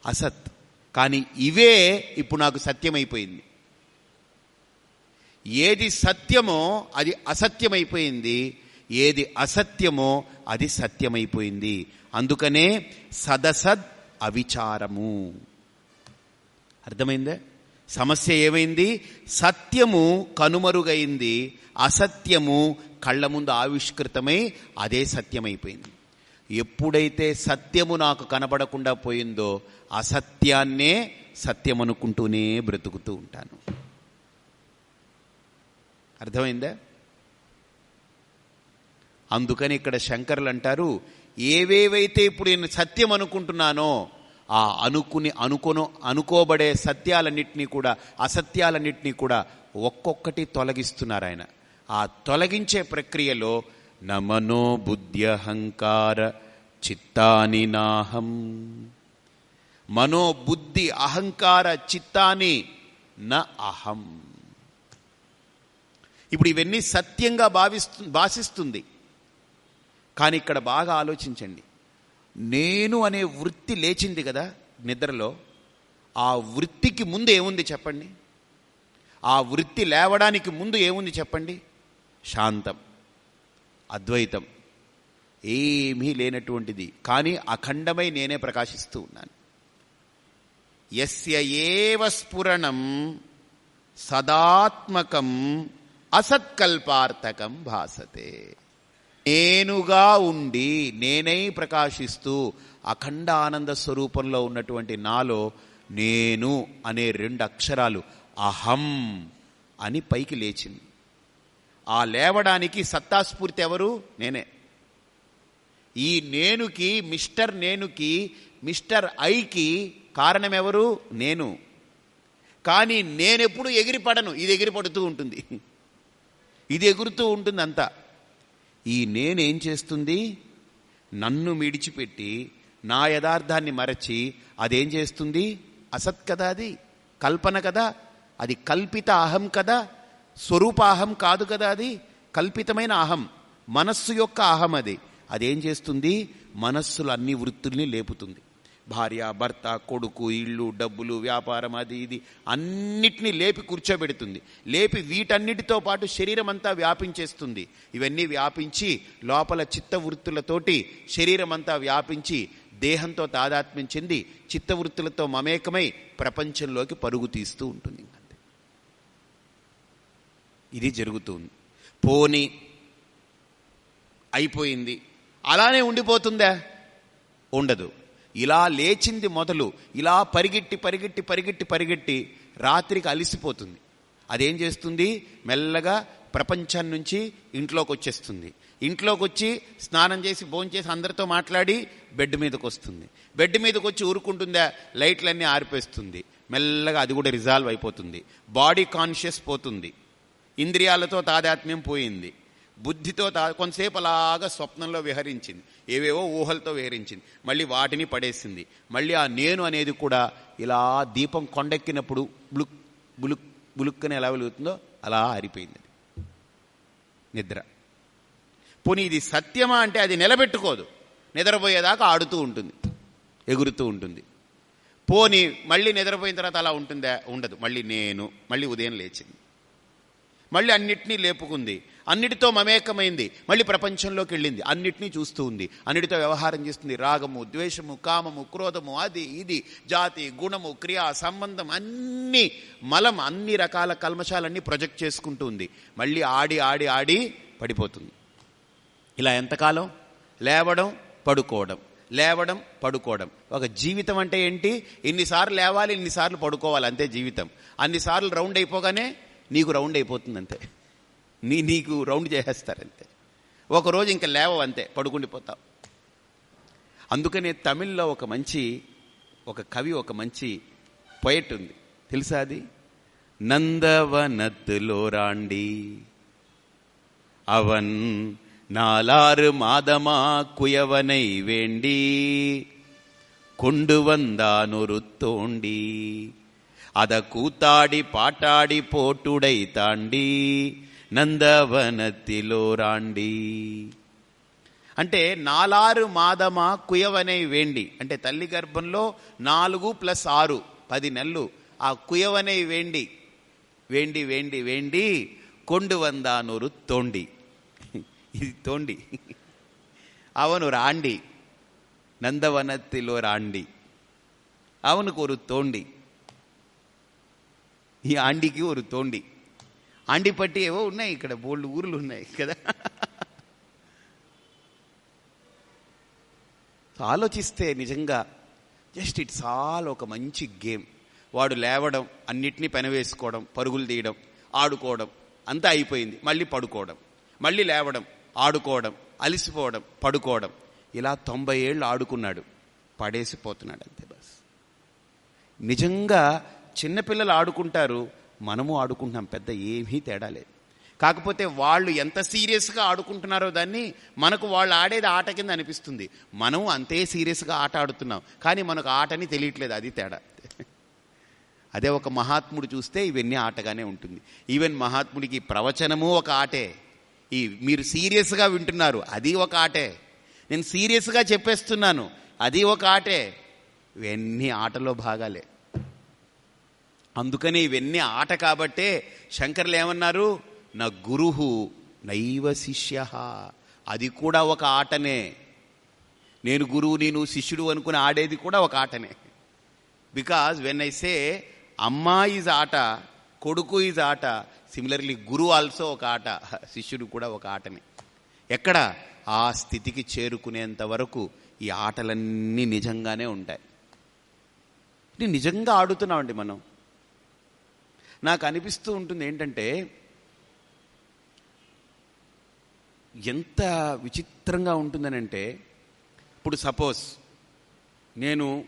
అసత్. కానీ ఇవే ఇప్పుడు నాకు సత్యమైపోయింది. ఏది సత్యమో అది అసత్యమైపోయింది. ఏది అసత్యమో అది సత్యమైపోయింది. అందుకనే సదసద్ అవిచారము. అర్థమైందే? సమస్య ఏమైంది? సత్యము కనుమరుగైంది. అసత్యము కళ్ళ ముందు ఆవిష్కృతమై అదే సత్యమైపోయింది. ఎప్పుడైతే సత్యము నాకు కనబడకుండా పోయిందో అసత్యాన్నే సత్యం అనుకుంటూనే బ్రతుకుతూ ఉంటాను. అర్థమైందా? అందుకని ఇక్కడ శంకర్లు అంటారు ఏవేవైతే ఇప్పుడు నేను సత్యం అనుకుంటున్నానో ఆ అనుకుని అనుకొను అనుకోబడే సత్యాలన్నింటినీ కూడా అసత్యాలన్నింటినీ కూడా ఒక్కొక్కటి తొలగిస్తున్నారు ఆయన. ఆ తొలగించే ప్రక్రియలో నమనో బుద్ధ్యహంకార చిత్తాని నాహం మనోబుద్ధి అహంకార చిత్తాని న అహం. ఇప్పుడు ఇవన్నీ సత్యంగా భావిస్తు భాషిస్తుంది. కానీ ఇక్కడ బాగా ఆలోచించండి. నేను అనే వృత్తి లేచింది కదా నిద్రలో ఆ వృత్తికి ముందు ఏముంది చెప్పండి? ఆ వృత్తి లేవడానికి ముందు ఏముంది చెప్పండి? శాంతం అద్వైతం. ఏమీ లేనటువంటిది. కానీ అఖండమై నేనే ప్రకాశిస్తూ ఉన్నాను. ఎస్య ఏవ స్ఫురణం సదాత్మకం అసత్కల్పార్థకం భాసతే. నేనుగా ఉండి నేనై ప్రకాశిస్తూ అఖండ ఆనంద స్వరూపంలో ఉన్నటువంటి నాలో నేను అనే రెండు అక్షరాలు అహం అని పైకి లేచింది. ఆ లేవడానికి సత్తాస్ఫూర్తి ఎవరు? నేనే. ఈ నేనుకి మిస్టర్ నేనుకి మిస్టర్ ఐకి కారణం ఎవరు నేను. కానీ నేనెప్పుడు ఎగిరిపడను. ఇది ఎగిరిపడుతూ ఉంటుంది. ఇది ఎగురుతూ ఉంటుంది అంతా ఈ నేనేం చేస్తుంది? నన్ను మిడిచిపెట్టి నా యథార్థాన్ని మరచి అదేం చేస్తుంది? అసత్ కదా అది? కల్పన కదా? అది కల్పిత అహం కదా? స్వరూప అహం కాదు కదా అది? కల్పితమైన అహం. మనస్సు యొక్క అహం అది. అదేం చేస్తుంది? మనస్సులు అన్ని వృత్తుల్ని లేపుతుంది. భార్య భర్త కొడుకు ఇళ్ళు డబ్బులు వ్యాపారం అది ఇది అన్నిటినీ లేపి కూర్చోబెడుతుంది. లేపి వీటన్నిటితో పాటు శరీరం అంతా వ్యాపించేస్తుంది. ఇవన్నీ వ్యాపించి లోపల చిత్తవృత్తులతోటి శరీరం అంతా వ్యాపించి దేహంతో తాదాత్మ్యం చెంది చిత్తవృత్తులతో మమేకమై ప్రపంచంలోకి పరుగు తీస్తూ ఉంటుంది ఇది జరుగుతుంది. పోని అయిపోయింది. అలానే ఉండిపోతుందా? ఉండదు. ఇలా లేచింది మొదలు ఇలా పరిగెట్టి పరిగెట్టి పరిగెట్టి పరిగెట్టి రాత్రికి అలిసిపోతుంది. అదేం చేస్తుంది? మెల్లగా ప్రపంచం నుంచి ఇంట్లోకి వచ్చేస్తుంది ఇంట్లోకి వచ్చి స్నానం చేసి భోంచేసి అందరితో మాట్లాడి బెడ్ మీదకి వస్తుంది బెడ్ మీదకి వచ్చి ఊరుకుంటుందా? లైట్లన్నీ ఆరిపేస్తుంది. మెల్లగా అది కూడా రిజాల్వ్ అయిపోతుంది. బాడీ కాన్షియస్ పోతుంది. ఇంద్రియాలతో తాదాత్మ్యం పోయింది. బుద్ధితో తా కొంతసేపు అలాగా స్వప్నంలో విహరించింది. ఏవేవో ఊహలతో విహరించింది. మళ్ళీ వాటిని పడేసింది. మళ్ళీ ఆ నేను అనేది కూడా ఇలా దీపం కొండెక్కినప్పుడు బులుక్ బులుక్ బులుక్కని ఎలా వెలుగుతుందో అలా ఆరిపోయింది నిద్ర. పోనీ ఇది సత్యమా అంటే అది నిలబెట్టుకోదు. నిద్రపోయేదాకా ఆడుతూ ఉంటుంది. ఎగురుతూ ఉంటుంది. పోని మళ్ళీ నిద్రపోయిన తర్వాత అలా ఉంటుందా? ఉండదు. మళ్ళీ నేను మళ్ళీ ఉదయం లేచింది. మళ్ళీ అన్నిటినీ లేపుకుంది. అన్నిటితో మమేకమైంది. మళ్ళీ ప్రపంచంలోకి వెళ్ళింది. అన్నిటినీ చూస్తూ ఉంది. అన్నిటితో వ్యవహారం చేస్తుంది. రాగము ద్వేషము కామము క్రోధము అది ఇది జాతి గుణము క్రియా సంబంధం అన్ని మలం అన్ని రకాల కల్మశాలన్నీ ప్రొజెక్ట్ చేసుకుంటూ ఉంది. మళ్ళీ ఆడి ఆడి ఆడి పడిపోతుంది. ఇలా ఎంతకాలం? లేవడం పడుకోవడం. లేవడం పడుకోవడం. ఒక జీవితం అంటే ఏంటి? ఇన్నిసార్లు లేవాలి ఇన్నిసార్లు పడుకోవాలి అంతే జీవితం. అన్నిసార్లు రౌండ్ అయిపోగానే నీకు రౌండ్ అయిపోతుంది అంతే. నీ నీకు రౌండ్ చేసేస్తారు అంతే ఒకరోజు ఇంకా లేవవు అంతే పడుకుండిపోతావు అందుకనే తమిళ్లో ఒక మంచి ఒక కవి ఒక మంచి పొయట్ ఉంది తెలుసా అది నందవనత్తులో రాండి அவன் நாலாறு மாதமா குயவனை வேண்டி கொண்டு வந்தான் ஒரு தோண்டி அத கூத்தாடி பாட்டாடி போட்டுடை தாண்டி నందవనతిలోరాండి అంటే నాలారు మాదమా కుయవనై వేండి అంటే తల్లి గర్భంలో నాలుగు ప్లస్ ఆరు పది నెలలు ఆ కుయవనై వేండి వేండి వేండి వేండి కొండు వందానూరు తోండి ఇది తోండి అవను రాండి నందవనత్తిలో రాండి அவனுக்கு ஒரு தோண்டி ఈ ఆండికి ఒక తోండి ఆండిపట్టి ఏవో ఉన్నాయి ఇక్కడ బోల్డ్ ఊర్లు ఉన్నాయి కదా. ఆలోచిస్తే నిజంగా జస్ట్ ఇట్స్ ఆల్ ఒక మంచి గేమ్. వాడు లేవడం అన్నిటినీ పెనవేసుకోవడం పరుగులు తీయడం ఆడుకోవడం అంతా అయిపోయింది. మళ్ళీ పడుకోవడం మళ్ళీ లేవడం ఆడుకోవడం అలిసిపోవడం పడుకోవడం. ఇలా తొంభై ఏళ్ళు ఆడుకున్నాడు. పడేసిపోతున్నాడు అంతే బస్. నిజంగా చిన్నపిల్లలు ఆడుకుంటారు మనము ఆడుకుంటున్నాం పెద్ద ఏమీ తేడా లేదు. కాకపోతే వాళ్ళు ఎంత సీరియస్గా ఆడుకుంటున్నారో దాన్ని మనకు వాళ్ళు ఆడేది ఆట కింద అనిపిస్తుంది. మనం అంతే సీరియస్గా ఆట ఆడుతున్నాం కానీ మనకు ఆటని తెలియట్లేదు అది తేడా. అదే ఒక మహాత్ముడు చూస్తే ఇవన్నీ ఆటగానే ఉంటుంది. ఈవెన్ మహాత్ముడికి ప్రవచనము ఒక ఆటే. ఈ మీరు సీరియస్గా వింటున్నారు అది ఒక ఆటే. నేను సీరియస్గా చెప్పేస్తున్నాను అది ఒక ఆటే. ఇవన్నీ ఆటలో భాగాలే. అందుకని ఇవన్నీ ఆట కాబట్టే శంకర్లు ఏమన్నారు నా గురుహు నైవ శిష్య అది కూడా ఒక ఆటనే. నేను గురువు నేను శిష్యుడు అనుకుని ఆడేది కూడా ఒక ఆటనే. బికాజ్ వెన్ ఐ సే అమ్మా ఈజ్ ఆట కొడుకు ఈజ్ ఆట సిమిలర్లీ గురువు ఆల్సో ఒక ఆట శిష్యుడు కూడా ఒక ఆటనే. ఎక్కడ? ఆ స్థితికి చేరుకునేంత వరకు ఈ ఆటలన్నీ నిజంగానే ఉంటాయి. నిజంగా ఆడుతున్నామండి మనం. నాకు అనిపిస్తూ ఉంటుంది ఏంటంటే ఎంత విచిత్రంగా ఉంటుందనంటే ఇప్పుడు సపోజ్ నేను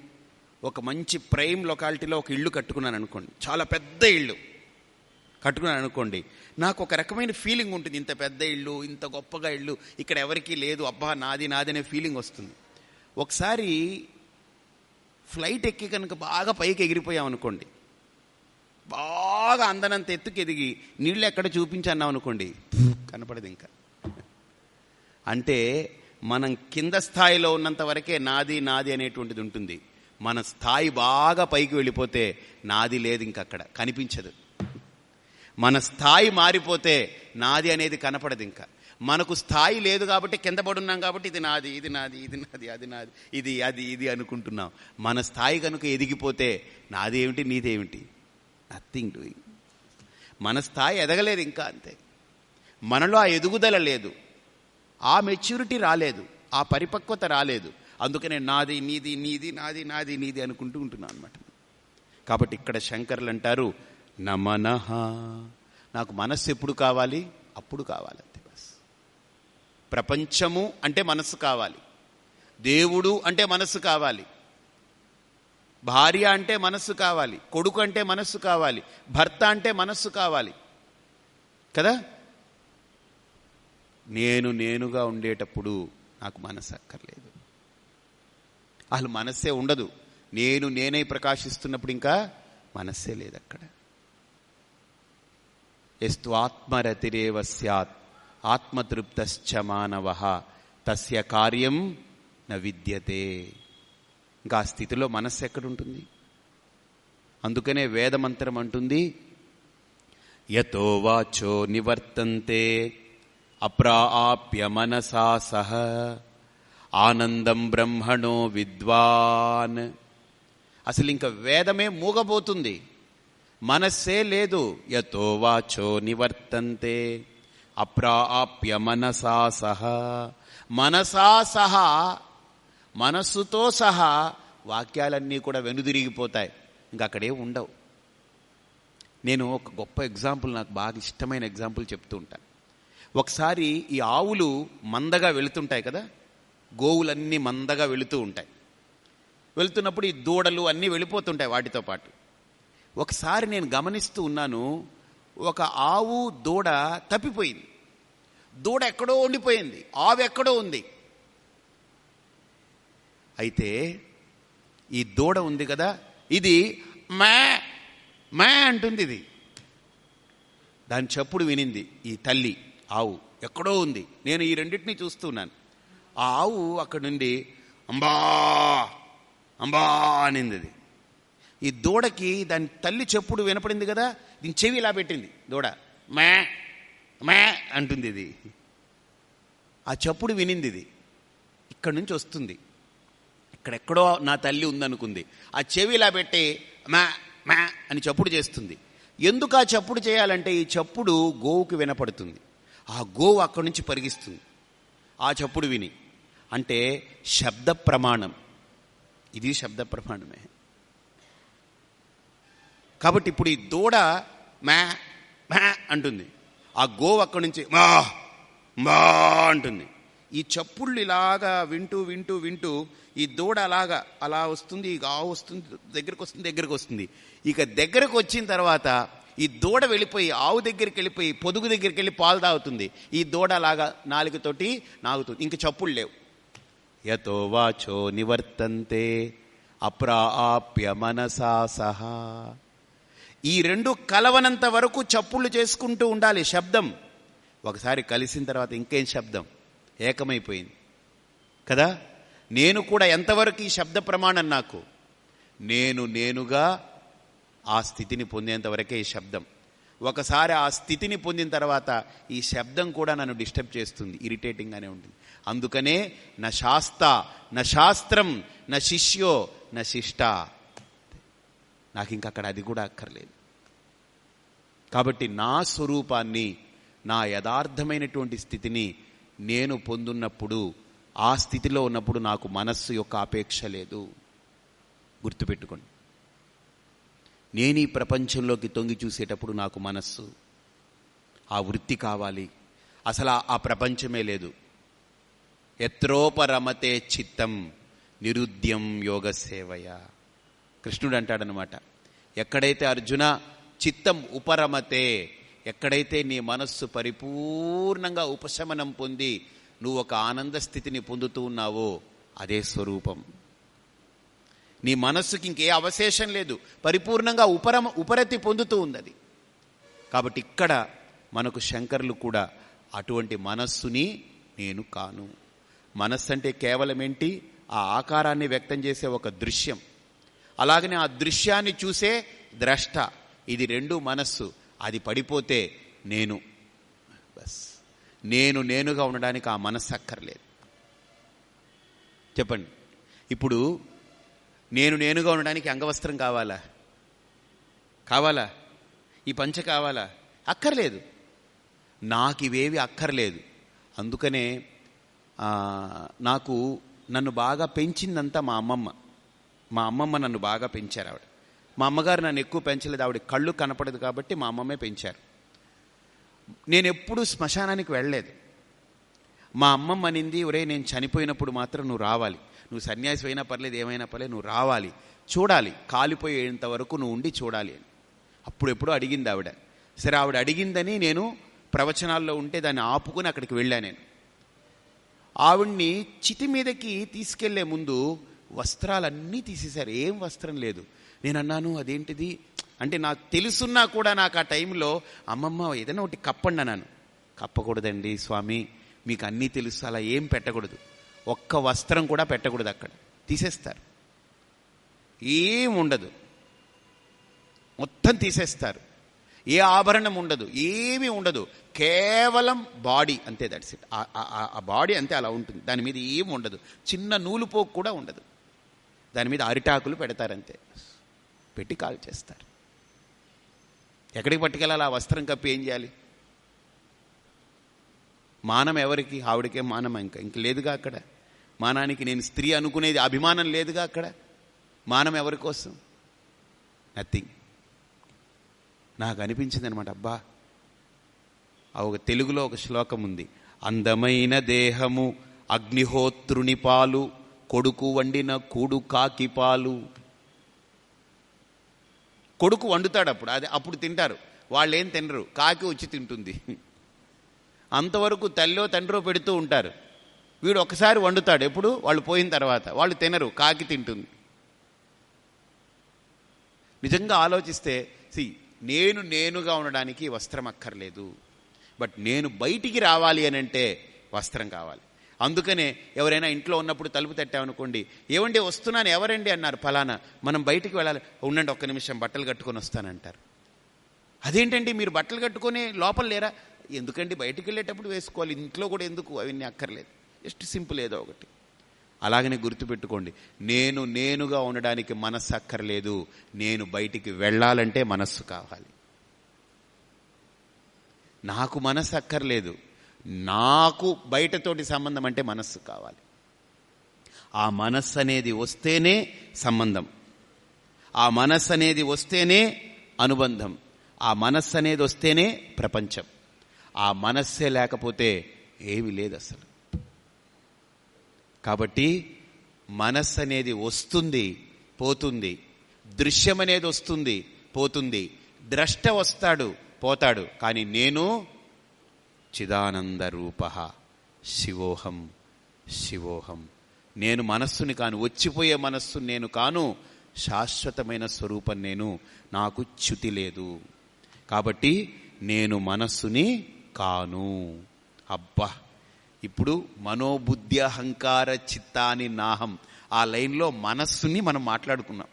ఒక మంచి ప్రైమ్ లొకాలిటీలో ఒక ఇల్లు కట్టుకున్నాను అనుకోండి చాలా పెద్ద ఇల్లు కట్టుకున్నాను అనుకోండి నాకు ఒక రకమైన ఫీలింగ్ ఉంటుంది ఇంత పెద్ద ఇల్లు ఇంత గొప్పగా ఇల్లు ఇక్కడ ఎవరికీ లేదు అబ్బా నాది నాది అనే ఫీలింగ్ వస్తుంది. ఒకసారి ఫ్లైట్ ఎక్కి కనుక బాగా పైకి ఎగిరిపోయాం అనుకోండి బాగా అందనంత ఎత్తుకు ఎదిగి నీళ్ళు ఎక్కడ చూపించన్నాం అనుకోండి కనపడదు ఇంకా అంటే మనం కింద స్థాయిలో ఉన్నంత వరకే నాది నాది అనేటువంటిది ఉంటుంది. మన స్థాయి బాగా పైకి వెళ్ళిపోతే నాది లేదు ఇంకక్కడ కనిపించదు. మన స్థాయి మారిపోతే నాది అనేది కనపడదు ఇంకా మనకు స్థాయి లేదు కాబట్టి కింద పడున్నాం కాబట్టి ఇది నాది ఇది నాది ఇది నాది అది నాది ఇది అది ఇది అనుకుంటున్నాం. మన స్థాయి కనుక ఎదిగిపోతే నాది ఏమిటి నీదేమిటి? నథింగ్ డూయింగ్ మన స్థాయి ఎదగలేదు ఇంకా అంతే. మనలో ఆ ఎదుగుదల లేదు. ఆ మెచ్యూరిటీ రాలేదు. ఆ పరిపక్వత రాలేదు. అందుకనే నాది నీది నీది నాది నాది నీది అనుకుంటూ ఉంటున్నాను అనమాట కాబట్టి ఇక్కడ శంకర్లు అంటారు నమనహ నాకు మనస్సు ఎప్పుడు కావాలి? అప్పుడు కావాలి అంతే బస్. ప్రపంచము అంటే మనస్సు కావాలి. దేవుడు అంటే మనస్సు కావాలి. భార్య అంటే మనస్సు కావాలి కొడుకు అంటే మనస్సు కావాలి భర్త అంటే మనస్సు కావాలి. కదా? నేను నేనుగా ఉండేటప్పుడు నాకు మనస్సు అక్కర్లేదు. అసలు మనస్సే ఉండదు. నేను నేనే ప్రకాశిస్తున్నప్పుడు ఇంకా మనస్సే లేదు అక్కడ. ఎస్తు ఆత్మరతిరేవ సత్ ఆత్మతృప్తశ్చ మానవ తస్య కార్యం న విద్యతే. ఇంకా ఆ స్థితిలో మనస్సు ఎక్కడుంటుంది? అందుకనే వేదమంత్రం అంటుంది యతో వాచో నివర్తంతే అప్రాప్య మనసా సహ ఆనందం బ్రహ్మణో విద్వాన్. అసలు ఇంకా వేదమే మూగబోతుంది. మనస్సే లేదు యతో వాచో నివర్తంతే అప్రాప్య మనసా సహ. మనసా సహా మనస్సుతో సహా వాక్యాలన్నీ కూడా వెనుదిరిగిపోతాయి. ఇంకా అక్కడే ఉండవు. నేను ఒక గొప్ప ఎగ్జాంపుల్ నాకు బాగా ఇష్టమైన ఎగ్జాంపుల్ చెప్తూ ఉంటాను ఒకసారి ఈ ఆవులు మందగా వెళుతుంటాయి కదా? గోవులన్నీ మందగా వెళుతూ ఉంటాయి. వెళుతున్నప్పుడు ఈ దూడలు అన్నీ వెళ్ళిపోతుంటాయి వాటితో పాటు. ఒకసారి నేను గమనిస్తూ ఉన్నాను ఒక ఆవు దూడ తప్పిపోయింది. దూడ ఎక్కడో ఉండిపోయింది. ఆవు ఎక్కడో ఉంది. అయితే ఈ దూడ ఉంది కదా ఇది మే మే అంటుంది ఇది. దాని చప్పుడు వినింది ఈ తల్లి ఆవు ఎక్కడో ఉంది. నేను ఈ రెండింటిని చూస్తున్నాను ఆ ఆవు అక్కడి నుండి అంబా అంబా అనింది అది. ఈ దూడకి దాని తల్లి చెప్పుడు వినపడింది కదా దీని చెవి ఇలా పెట్టింది దూడ మే మే అంటుంది ఇది. ఆ చప్పుడు వినింది ఇది. ఇక్కడి నుంచి వస్తుంది. ఇక్కడెక్కడో నా తల్లి ఉందనుకుంది. ఆ చెవి ఇలా పెట్టి మ్యా మ్యా అని చప్పుడు చేస్తుంది. ఎందుకు ఆ చప్పుడు చేయాలంటే ఈ చప్పుడు గోవుకి వినపడుతుంది. ఆ గోవు అక్కడి నుంచి పరిగిస్తుంది. ఆ చప్పుడు విని. అంటే శబ్ద ప్రమాణం. ఇది శబ్ద ప్రమాణమే. కాబట్టి ఇప్పుడు ఈ దూడ మ్యా మ్యా అంటుంది. ఆ గోవు అక్కడి నుంచి మా మా అంటుంది. ఈ చప్పుళ్ళు ఇలాగా వింటూ వింటూ వింటూ ఈ దూడ అలాగా అలా వస్తుంది ఇక ఆవు వస్తుంది దగ్గరకు వస్తుంది దగ్గరకు వస్తుంది. ఇక దగ్గరకు వచ్చిన తర్వాత ఈ దూడ వెళ్ళిపోయి ఆవు దగ్గరికి వెళ్ళిపోయి పొదుగు దగ్గరికి వెళ్ళి పాలు తాగుతుంది. ఈ దూడ అలాగా నాలుగుతోటి నాగుతుంది. ఇంక చప్పుళ్ళు లేవు. యతో వాచో నివర్తంతే అప్రాప్య మనసా సహా. ఈ రెండు కలవనంత వరకు చప్పుళ్ళు చేసుకుంటూ ఉండాలి. శబ్దం. ఒకసారి కలిసిన తర్వాత ఇంకేం శబ్దం? ఏకమైపోయింది. కదా? నేను కూడా ఎంతవరకు ఈ శబ్ద ప్రమాణం నాకు? నేను నేనుగా ఆ స్థితిని పొందేంతవరకే ఈ శబ్దం. ఒకసారి ఆ స్థితిని పొందిన తర్వాత ఈ శబ్దం కూడా నన్ను డిస్టర్బ్ చేస్తుంది ఇరిటేటింగ్గానే ఉంటుంది. అందుకనే నా శాస్త నా శాస్త్రం నా శిష్యో నా శిష్ట. నాకు ఇంక అక్కడ అది కూడా అక్కర్లేదు. కాబట్టి నా స్వరూపాన్ని నా యథార్థమైనటువంటి స్థితిని నేను పొందున్నప్పుడు ఆ స్థితిలో ఉన్నప్పుడు నాకు మనస్సు యొక్క అపేక్ష లేదు. గుర్తుపెట్టుకోండి. నేను ఈ ప్రపంచంలోకి తొంగి చూసేటప్పుడు నాకు మనస్సు ఆ వృత్తి కావాలి. అసలు ఆ ప్రపంచమే లేదు. ఎత్రోపరమతే చిత్తం నిరుద్యం యోగ సేవయ కృష్ణుడు అంటాడనమాట ఎక్కడైతే అర్జున చిత్తం ఉపరమతే ఎక్కడైతే నీ మనస్సు పరిపూర్ణంగా ఉపశమనం పొంది నువ్వు ఒక ఆనంద స్థితిని పొందుతూ ఉన్నావో అదే స్వరూపం. నీ మనస్సుకి ఇంకే అవశేషం లేదు. పరిపూర్ణంగా ఉపరమ ఉపరతి పొందుతూ ఉంది కాబట్టి ఇక్కడ మనకు శంకర్లు కూడా అటువంటి మనస్సుని నేను కాను. మనస్సు అంటే కేవలం ఏంటి ఆ ఆకారాన్ని వ్యక్తం చేసే ఒక దృశ్యం. అలాగనే ఆ దృశ్యాన్ని చూసే ద్రష్ట. ఇది రెండు మనస్సు. అది పడిపోతే నేను బస్ నేను నేనుగా ఉండడానికి ఆ మనస్సు అక్కర్లేదు. చెప్పండి. ఇప్పుడు నేను నేనుగా ఉండడానికి అంగవస్త్రం కావాలా? కావాలా? ఈ పంచ కావాలా? అక్కర్లేదు. నాకు ఇవేవి అక్కర్లేదు. అందుకనే నాకు నన్ను బాగా పెంచిందంతా మా అమ్మమ్మ. మా అమ్మమ్మ నన్ను బాగా పెంచారు ఆవిడ మా అమ్మగారు నన్ను ఎక్కువ పెంచలేదు. ఆవిడ కళ్ళు కనపడదు కాబట్టి మా అమ్మమ్మే పెంచారు. నేను ఎప్పుడూ శ్మశానానికి వెళ్ళలేదు. మా అమ్మమ్మ అనింది ఒరే నేను చనిపోయినప్పుడు మాత్రం నువ్వు రావాలి. నువ్వు సన్యాసి అయినా పర్లేదు ఏమైనా పర్లేదు నువ్వు రావాలి. చూడాలి. కాలిపోయేంత వరకు నువ్వు ఉండి చూడాలి అని. అప్పుడు ఎప్పుడో అడిగింది ఆవిడ. సరే ఆవిడ అడిగిందని నేను ప్రవచనాల్లో ఉంటే దాన్ని ఆపుకుని అక్కడికి వెళ్ళా నేను. ఆవిడ్ని చితి మీదకి తీసుకెళ్ళే ముందు వస్త్రాలన్నీ తీసేశారు. ఏం వస్త్రం లేదు. నేను అన్నాను అదేంటిది? అంటే నాకు తెలుసున్నా కూడా నాకు ఆ టైంలో అమ్మమ్మ ఏదైనా ఒకటి కప్పండి అన్నాను. కప్పకూడదండి స్వామి మీకు అన్నీ తెలుసు అలా ఏం పెట్టకూడదు. ఒక్క వస్త్రం కూడా పెట్టకూడదు అక్కడ. తీసేస్తారు. ఏం ఉండదు. మొత్తం తీసేస్తారు. ఏ ఆభరణం ఉండదు ఏమీ ఉండదు. కేవలం బాడీ అంతే దట్స్ ఇట్ ఆ బాడీ అంతే అలా ఉంటుంది. దాని మీద ఏం ఉండదు. చిన్న నూలుపోకు కూడా ఉండదు. దాని మీద అరిటాకులు పెడతారంతే. పెట్టి కాల్ చేస్తారు. ఎక్కడికి పట్టుకెళ్ళాలి? ఆ వస్త్రం కప్పి ఏం చేయాలి? మానం ఎవరికి? ఆవిడకే మానం ఇంకా? ఇంక లేదుగా అక్కడ. మానానికి నేను స్త్రీ అనుకునేది అభిమానం లేదుగా అక్కడ. మానం ఎవరి కోసం? నథింగ్ నాకు అనిపించింది అనమాట అబ్బా ఒక తెలుగులో ఒక శ్లోకం ఉంది. అందమైన దేహము అగ్నిహోత్రుని పాలు కొడుకు వండిన కూడు కాకి పాలు. కొడుకు వండుతాడు అప్పుడు. అది అప్పుడు తింటారు. వాళ్ళు ఏం తినరు. కాకి వచ్చి తింటుంది. అంతవరకు తల్లో తండ్రో పెడుతూ ఉంటారు. వీడు ఒకసారి వండుతాడు. ఎప్పుడు? వాళ్ళు పోయిన తర్వాత. వాళ్ళు తినరు. కాకి తింటుంది. నిజంగా ఆలోచిస్తే సి నేను నేనుగా ఉండడానికి వస్త్రం అక్కర్లేదు. బట్ నేను బయటికి రావాలి అని అంటే వస్త్రం కావాలి. అందుకనే ఎవరైనా ఇంట్లో ఉన్నప్పుడు తలుపు తట్టామనుకోండి ఏమండి వస్తున్నాను ఎవరండి? అన్నారు ఫలానా. మనం బయటికి వెళ్ళాలి. ఉండండి ఒక్క నిమిషం బట్టలు కట్టుకొని వస్తానంటారు. అదేంటండి మీరు బట్టలు కట్టుకొని లోపల లేరా? ఎందుకండి బయటికి వెళ్ళేటప్పుడు వేసుకోవాలి? ఇంట్లో కూడా ఎందుకు? అవన్నీ అక్కర్లేదు. జస్ట్ సింపుల్ ఏదో ఒకటి. అలాగనే గుర్తుపెట్టుకోండి. నేను నేనుగా ఉండడానికి మనస్సు అక్కర్లేదు. నేను బయటికి వెళ్ళాలంటే మనస్సు కావాలి. నాకు మనస్సు అక్కర్లేదు. నాకు బయటతోటి సంబంధం అంటే మనస్సు కావాలి. ఆ మనస్సు అనేది వస్తేనే సంబంధం. ఆ మనస్సు అనేది వస్తేనే అనుబంధం. ఆ మనస్సు అనేది వస్తేనే ప్రపంచం. ఆ మనస్సే లేకపోతే ఏమీ లేదు అసలు. కాబట్టి మనస్సు అనేది వస్తుంది పోతుంది. దృశ్యం అనేది వస్తుంది పోతుంది. ద్రష్ట వస్తాడు పోతాడు. కానీ నేను చిదానంద రూప శివోహం శివోహం. నేను మనస్సుని కాను వచ్చిపోయే మనస్సు నేను కాను శాశ్వతమైన స్వరూపం నేను నాకు చ్యుతి లేదు. కాబట్టి నేను మనస్సుని కాను. అబ్బా! ఇప్పుడు మనోబుద్ధి అహంకార చిత్తాని నాహం ఆ లైన్లో మనస్సుని మనం మాట్లాడుకున్నాం.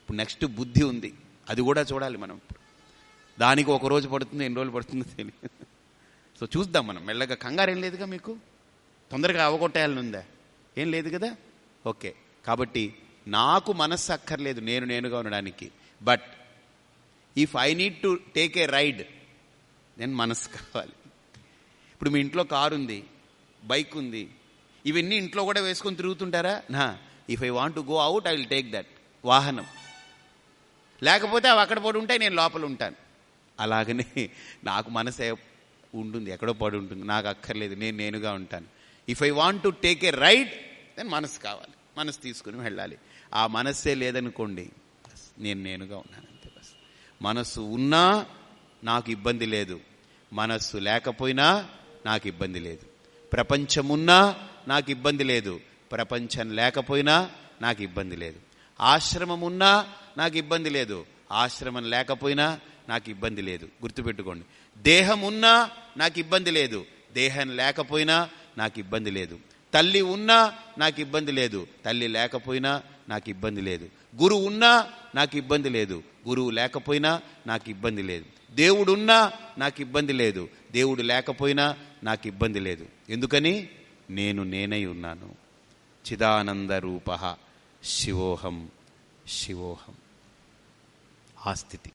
ఇప్పుడు నెక్స్ట్ బుద్ధి ఉంది అది కూడా చూడాలి మనం ఇప్పుడు. దానికి ఒక రోజు పడుతుంది ఎన్ని రోజులు పడుతుందో తెలియదు. సో చూద్దాం మనం. మెల్లగా. కంగారు ఏం లేదుగా మీకు? తొందరగా అవగొట్టేయాలని ఉందా ఏం లేదు కదా? ఓకే. కాబట్టి నాకు మనస్సు అక్కర్లేదు నేను నేనుగా ఉండడానికి. But if I need to take a ride నేను మనస్సు కావాలి. ఇప్పుడు మీ ఇంట్లో కారు ఉంది బైక్ ఉంది ఇవన్నీ ఇంట్లో కూడా వేసుకొని తిరుగుతుంటారా? నా if I want to go out I will take that వాహనం. లేకపోతే అవి అక్కడ పడి ఉంటాయి నేను లోపల ఉంటాను. అలాగనే నాకు మనసే ఉంటుంది ఎక్కడో పడి ఉంటుంది. నాకు అక్కర్లేదు నేను నేనుగా ఉంటాను. If I want to take a ride then మనసు కావాలి. మనసు తీసుకుని వెళ్ళాలి. ఆ మనస్సే లేదనుకోండి నేను నేనుగా ఉన్నాను అంతే బస్. మనస్సు ఉన్నా నాకు ఇబ్బంది లేదు. మనస్సు లేకపోయినా నాకు ఇబ్బంది లేదు. ప్రపంచమున్నా నాకు ఇబ్బంది లేదు. ప్రపంచం లేకపోయినా నాకు ఇబ్బంది లేదు. ఆశ్రమం ఉన్నా నాకు ఇబ్బంది లేదు. ఆశ్రమం లేకపోయినా నాకు ఇబ్బంది లేదు. గుర్తుపెట్టుకోండి. దేహం ఉన్నా నాకు ఇబ్బంది లేదు. దేహం లేకపోయినా నాకు ఇబ్బంది లేదు. తల్లి ఉన్నా నాకు ఇబ్బంది లేదు. తల్లి లేకపోయినా నాకు ఇబ్బంది లేదు. గురువు ఉన్నా నాకు ఇబ్బంది లేదు. గురువు లేకపోయినా నాకు ఇబ్బంది లేదు. దేవుడున్నా నాకు ఇబ్బంది లేదు. దేవుడు లేకపోయినా నాకు ఇబ్బంది లేదు. ఎందుకని? నేను నేనై ఉన్నాను. చిదానంద రూప శివోహం శివోహం. ఆ స్థితి.